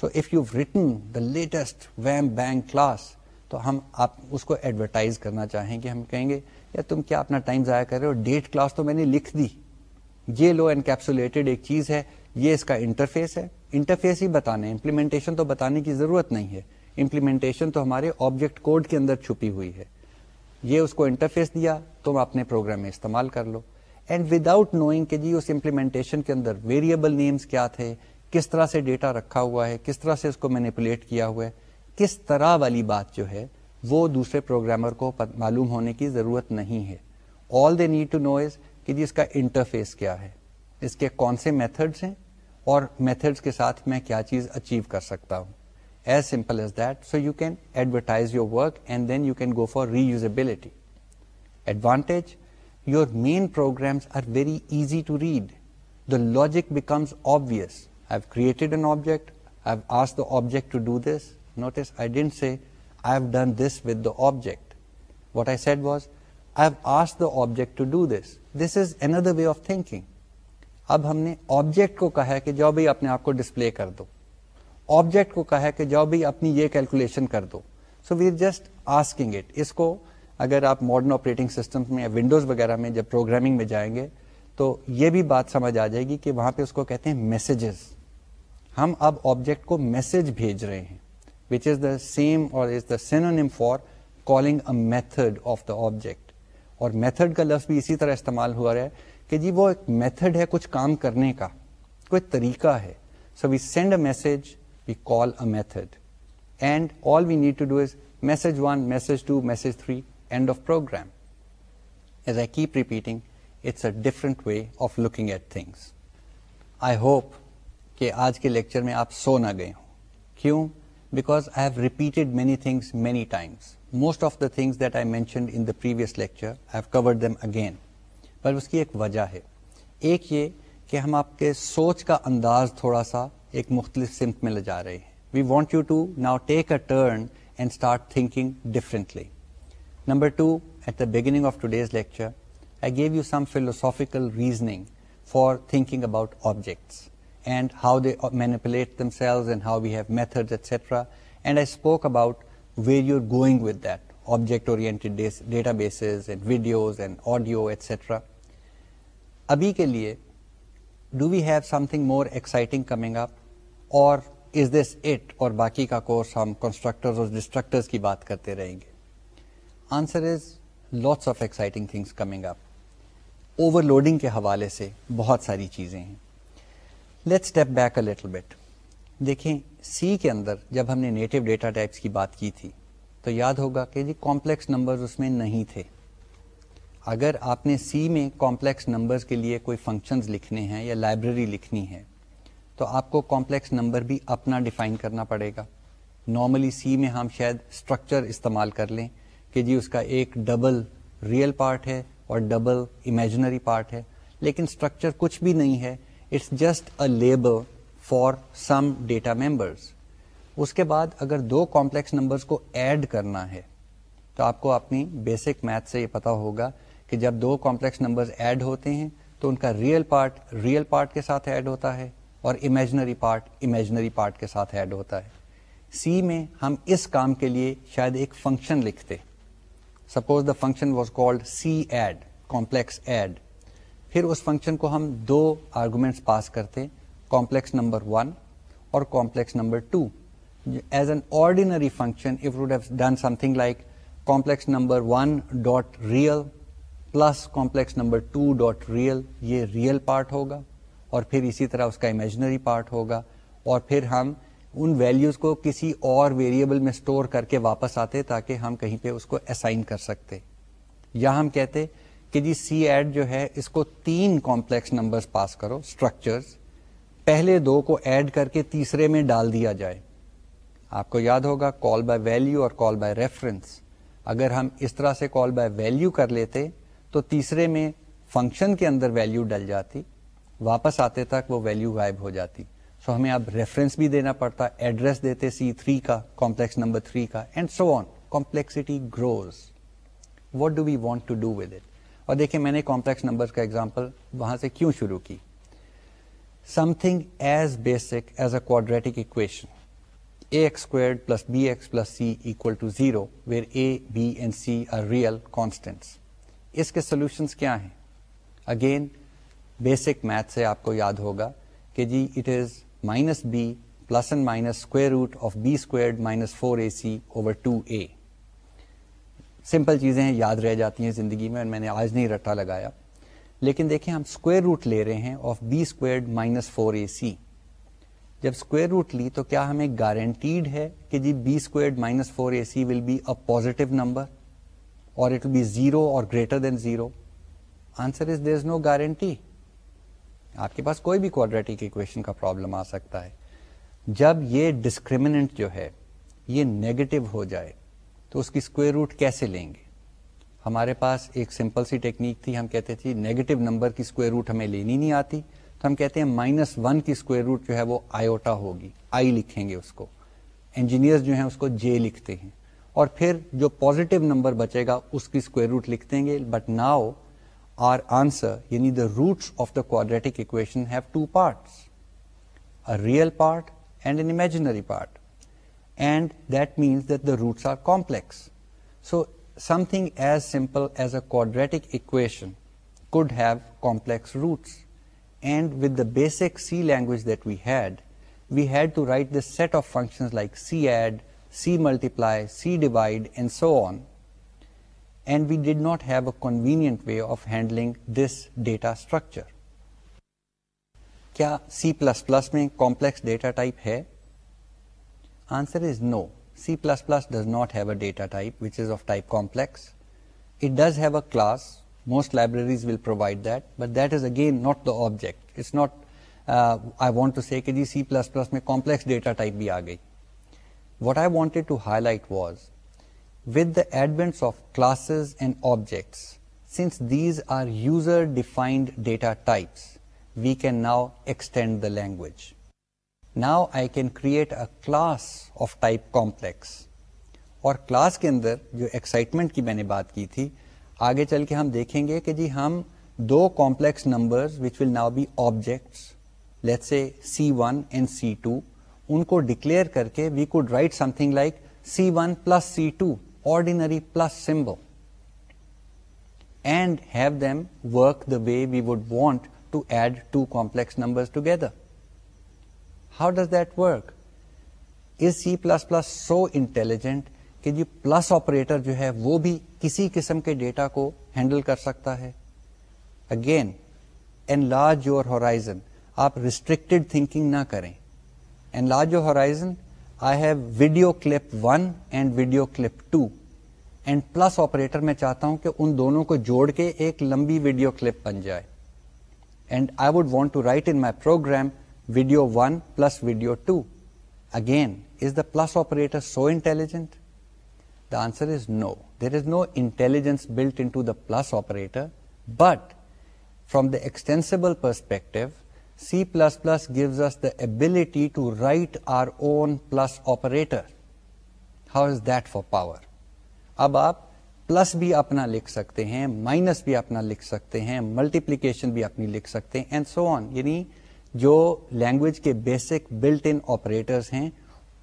so if you written the latest Vim bank class تو ہم آپ، اس کو ایڈورٹائز کرنا چاہیں گے، ہم کہیں گے یا تم کیا اپنا ٹائم ضائع کر رہے ہو? ڈیٹ کلاس تو میں نے لکھ دی. یہ لو انکیپسولیٹڈ ایک چیز ہے، یہ اس کا انٹرفیس ہے۔ انٹرفیس ہی بتانے امپلیمنٹیشن تو بتانے کی ضرورت نہیں ہے۔ امپلیمنٹیشن تو ہمارے آبجیکٹ کوڈ کے اندر چھپی ہوئی ہے۔ یہ اس کو انٹرفیس دیا، تم اپنے پروگرام میں استعمال کر لو۔ اینڈ وداؤٹ نوئنگ کہ جی اس امپلیمنٹیشن کے اندر ویریبل نیمس کیا تھے، کس طرح سے ڈیٹا رکھا ہوا ہے، کس طرح سے اس کو مینیپولیٹ کیا ہوا ہے، کس طرح والی بات جو ہے، وہ دوسرے پروگرامر کو معلوم ہونے کی ضرورت نہیں ہے۔ All they need to know is کہ جی اس کا انٹرفیس کیا ہے، اس کے کون سے میتھڈس ہیں اور میتھڈس کے ساتھ میں کیا چیز اچیو کر سکتا ہوں۔ As simple as that so you can advertise your work and then you can go for reusability advantage your main programs are very easy to read the logic becomes آبیس I have created an object I have as the object to do this notice I didn't سے I have done this with the object what I said was I have as the object to do this this is another way of thinking اب ہم نے آبجیکٹ کو کہا کہ جاؤ بھائی اپنے آپ کو ڈسپلے کر دو. آبجیکٹ کو کہا کہ جاؤ بھائی اپنی یہ کیلکولیشن کر دو. So we just asking it اس کو اگر آپ ماڈرن آپریٹنگ سسٹم میں یا ونڈوز وغیرہ میں جب پروگرامنگ میں جائیں گے تو یہ بھی بات سمجھ آ جائے گی کہ وہاں پہ اس کو کہتے ہیں میسجز ہم اب آبجیکٹ کو میسج بھیج رہے ہیں وچ is the same or is the synonym for calling a method of the object اور میتھڈ کا لفظ بھی اسی طرح استعمال ہوا رہا ہے کہ جی وہ ایک میتھڈ ہے کچھ کام کرنے کا، کوئی طریقہ ہے۔ So we send a message we call a method and all we need to do is message one message two message three end of program as I keep repeating it's a different way of looking at things I hope کہ آج کے لیکچر میں آپ سو نہ گئے ہوں۔ کیوں؟ Because I have repeated many things many times most of the things that I mentioned in the previous lecture I have covered them again پر اس کی ایک وجہ ہے ایک یہ کہ ہم آپ کے سوچ کا انداز تھوڑا سا ایک مختلف سمت میں لے جا رہے ہیں we want you to now take a turn and start thinking differently number two at the beginning of today's lecture I gave you some philosophical reasoning for thinking about objects and how they manipulate themselves and how we have method etcetera and I spoke about where you are going with that object oriented databases and videos and audio etcetera ابھی کے لیے do we have something more exciting coming up or is this it اور باقی کا کورس ہم کنسٹرکٹر اور ڈسٹرکٹر کی بات کرتے رہیں گے answer is lots of exciting things coming up overloading کے حوالے سے بہت ساری چیزیں ہیں let step back a little bit دیکھیں سی کے اندر جب ہم نے نیٹو ڈیٹا ٹائپس کی بات کی تھی، تو یاد ہوگا کہ جی کمپلیکس نمبر اس میں نہیں تھے۔ اگر آپ نے سی میں کمپلیکس نمبرز کے لیے کوئی فنکشنز لکھنے ہیں یا لائبریری لکھنی ہے، تو آپ کو کمپلیکس نمبر بھی اپنا ڈیفائن کرنا پڑے گا۔ نارملی سی میں ہم شاید اسٹرکچر استعمال کر لیں کہ جی اس کا ایک ڈبل ریئل پارٹ ہے اور ڈبل امیجنری پارٹ ہے، لیکن اسٹرکچر کچھ بھی نہیں ہے۔ It's just a labour for some data members اس کے بعد اگر دو کمپلیکس نمبرس کو ایڈ کرنا ہے، تو آپ کو اپنی بیسک میتھ سے یہ پتا ہوگا کہ جب دو کمپلیکس نمبر ایڈ ہوتے ہیں، تو ان کا ریئل پارٹ ریئل پارٹ کے ساتھ ایڈ ہوتا ہے اور امیجنری پارٹ امیجنری پارٹ کے ساتھ ایڈ ہوتا ہے۔ سی میں ہم اس کام کے لیے شاید ایک فنکشن لکھتے۔ Suppose the function was called C add complex add پھر اس فنکشن کو ہم دو آرگومنٹس پاس کرتے۔ کمپلیکس نمبر ون اور complex number two as an ordinary function if would have done something like complex number one dot real plus complex number two dot real یہ ریئل پارٹ ہوگا اور پھر اسی طرح اس کا امیجنری پارٹ ہوگا اور پھر ہم ان ویلیوز کو کسی اور ویریبل میں اسٹور کر کے واپس آتے تاکہ ہم کہیں پہ اس کو اسائن کر سکتے یا ہم کہتے کہ جی سی ایڈ جو ہے اس کو تین کمپلیکس نمبر پاس کرو اسٹرکچرز پہلے دو کو ایڈ کر کے تیسرے میں ڈال دیا جائے۔ آپ کو یاد ہوگا کال بائی ویلو اور کال بائی ریفرنس۔ اگر ہم اس طرح سے کال بائی ویلو کر لیتے تو تیسرے میں فنکشن کے اندر ویلو ڈل جاتی، واپس آتے تک وہ ویلو غائب ہو جاتی۔ سو so ہمیں اب ریفرنس بھی دینا پڑتا، ایڈریس دیتے سی تھری کا، کمپلیکس نمبر تھری کا، and so on. Complexity grows. What do we want to do with it اور دیکھیں میں نے کمپلیکس نمبر کا ایگزامپل وہاں سے کیوں شروع کی؟ Something as basic as a quadratic equation a x square plus b x plus c equal to zero where a b and c are real constants اس کے سولوشنس کیا ہیں اگین بیسک میتھ سے آپ کو یاد ہوگا کہ جی it is minus b plus and minus square root of b square minus four a c over two a simple چیزیں یاد رہ جاتی ہیں زندگی میں اور میں نے آج نہیں رٹا لگایا لیکن دیکھیں ہم اسکوئر روٹ لے رہے ہیں of b square minus four a c جب اسکوئر روٹ لی تو کیا ہمیں گارنٹیڈ ہے کہ G B square minus four A C will be a positive number اور اٹ ول بی زیرو اور greater than zero answer is there is no guarantee آپ کے پاس کوئی بھی کوڈریٹک اکویشن کا پرابلم آ سکتا ہے. جب یہ ڈسکریمنٹ جو ہے یہ نیگیٹو ہو جائے تو اس کی اسکوئر روٹ کیسے لیں گے؟ ہمارے پاس ایک سمپل سی ٹیکنیک تھی، ہم کہتے تھے نیگیٹو نمبر کی اسکوئر روٹ ہمیں لینی نہیں آتی۔ تو ہم کہتے ہیں مائنس ون کی اسکوئر روٹ جو ہے وہ آئیوٹا ہوگی آئی لکھیں گے اس کو۔ انجینئر جو ہیں اس کو جے لکھتے ہیں۔ اور پھر جو پوزیٹو نمبر بچے گا، اس کی اسکوئر روٹ لکھ دیں گے۔ بٹ ناؤ آر آنسر یعنی the roots of the quadratic equation have two parts real part and an imaginary part and that means that the roots are complex so something as simple as a quadratic equation could have complex roots. And with the basic C language that we had, we had to write this set of functions like C add, C multiply, C divide, and so on and we did not have a convenient way of handling this data structure. کیا سی پلس پلس میں کمپلیکس ڈیٹا ٹائپ ہے answer is no C plus plus does not have a data type which is of type complex it does have a class most libraries will provide that but that is again not the object it's not I want to see کہ جی سی پلس پلس میں کمپلیکس ڈیٹا ٹائپ بھی آ گئی what I wanted to highlight was with the advent of classes and objects, since these are user-defined data types, we can now extend the language. Now I can create a class of type complex. اور کلاس کے اندر جو ایکسائٹمنٹ کی میں نے بات کی تھی، آگے چل کے ہم دیکھیں گے کہ جی ہم دو complex number which will now be objects let say c one and c two ان کو ڈکلیئر کر کے we could write something like c one plus c two ordinary plus symbol and have them work the way we would want to add two complex numbers together. How does that work? Is C++ so intelligent کہ جی پلس آپریٹر جو ہے وہ بھی کسی قسم کے ڈیٹا کو ہینڈل کر سکتا ہے؟ Again enlarge your horizon آپ ریسٹرکٹیڈ تھنکنگ نہ کریں. Enlarge your horizon I have video clip one and video clip two and plus operator میں چاہتا ہوں کہ ان دونوں کو جوڑ کے ایک لمبی ویڈیو کلپ بن جائے. And I would want to write in my program video one plus video two again is the plus operator so intelligent the answer is no there is no intelligence built in to the plus operator but from the extensible perspective C++ gives us the ability to write our own plus operator. How is that for power? اب آپ پلس بھی اپنا لکھ سکتے ہیں مائنس بھی اپنا لکھ سکتے ہیں ملٹیپلیکیشن بھی اپنی لکھ سکتے ہیں اینڈ سو آن یعنی جو لینگویج کے بیسک بلٹ ان آپریٹرس ہیں،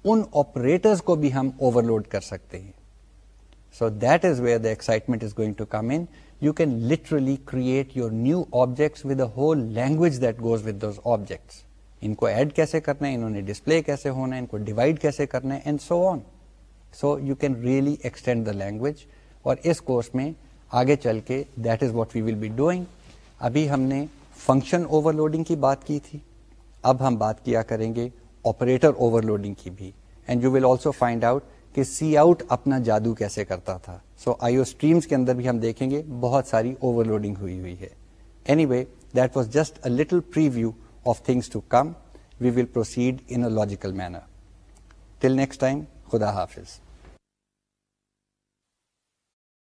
ان آپریٹرس کو بھی ہم اوور لوڈ کر سکتے ہیں۔ So that is where the excitement is going to come in you can literally create your new objects with whole language that goes with those objects ان کو ایڈ کیسے کرنا ہے انہوں نے ڈسپلے کیسے ہونا ہے ان کو ڈیوائڈ کیسے کرنا ہے and so on so you can really extend the language اور اس کورس میں آگے چل کے that is what we will be doing ابھی ہم نے فنکشن اوور لوڈنگ کی بات کی تھی۔ اب ہم بات کیا کریں گے آپریٹر اوور لوڈنگ کی بھی۔ And you will also find out کہ سی آؤٹ اپنا جادو کیسے کرتا تھا۔ سو آئی او اسٹریمس کے اندر بھی ہم دیکھیں گے بہت ساری اوور لوڈنگ ہوئی ہوئی ہے۔ Anyway that was just a little preview of things to come we will proceed in logical manner till next time خدا حافظ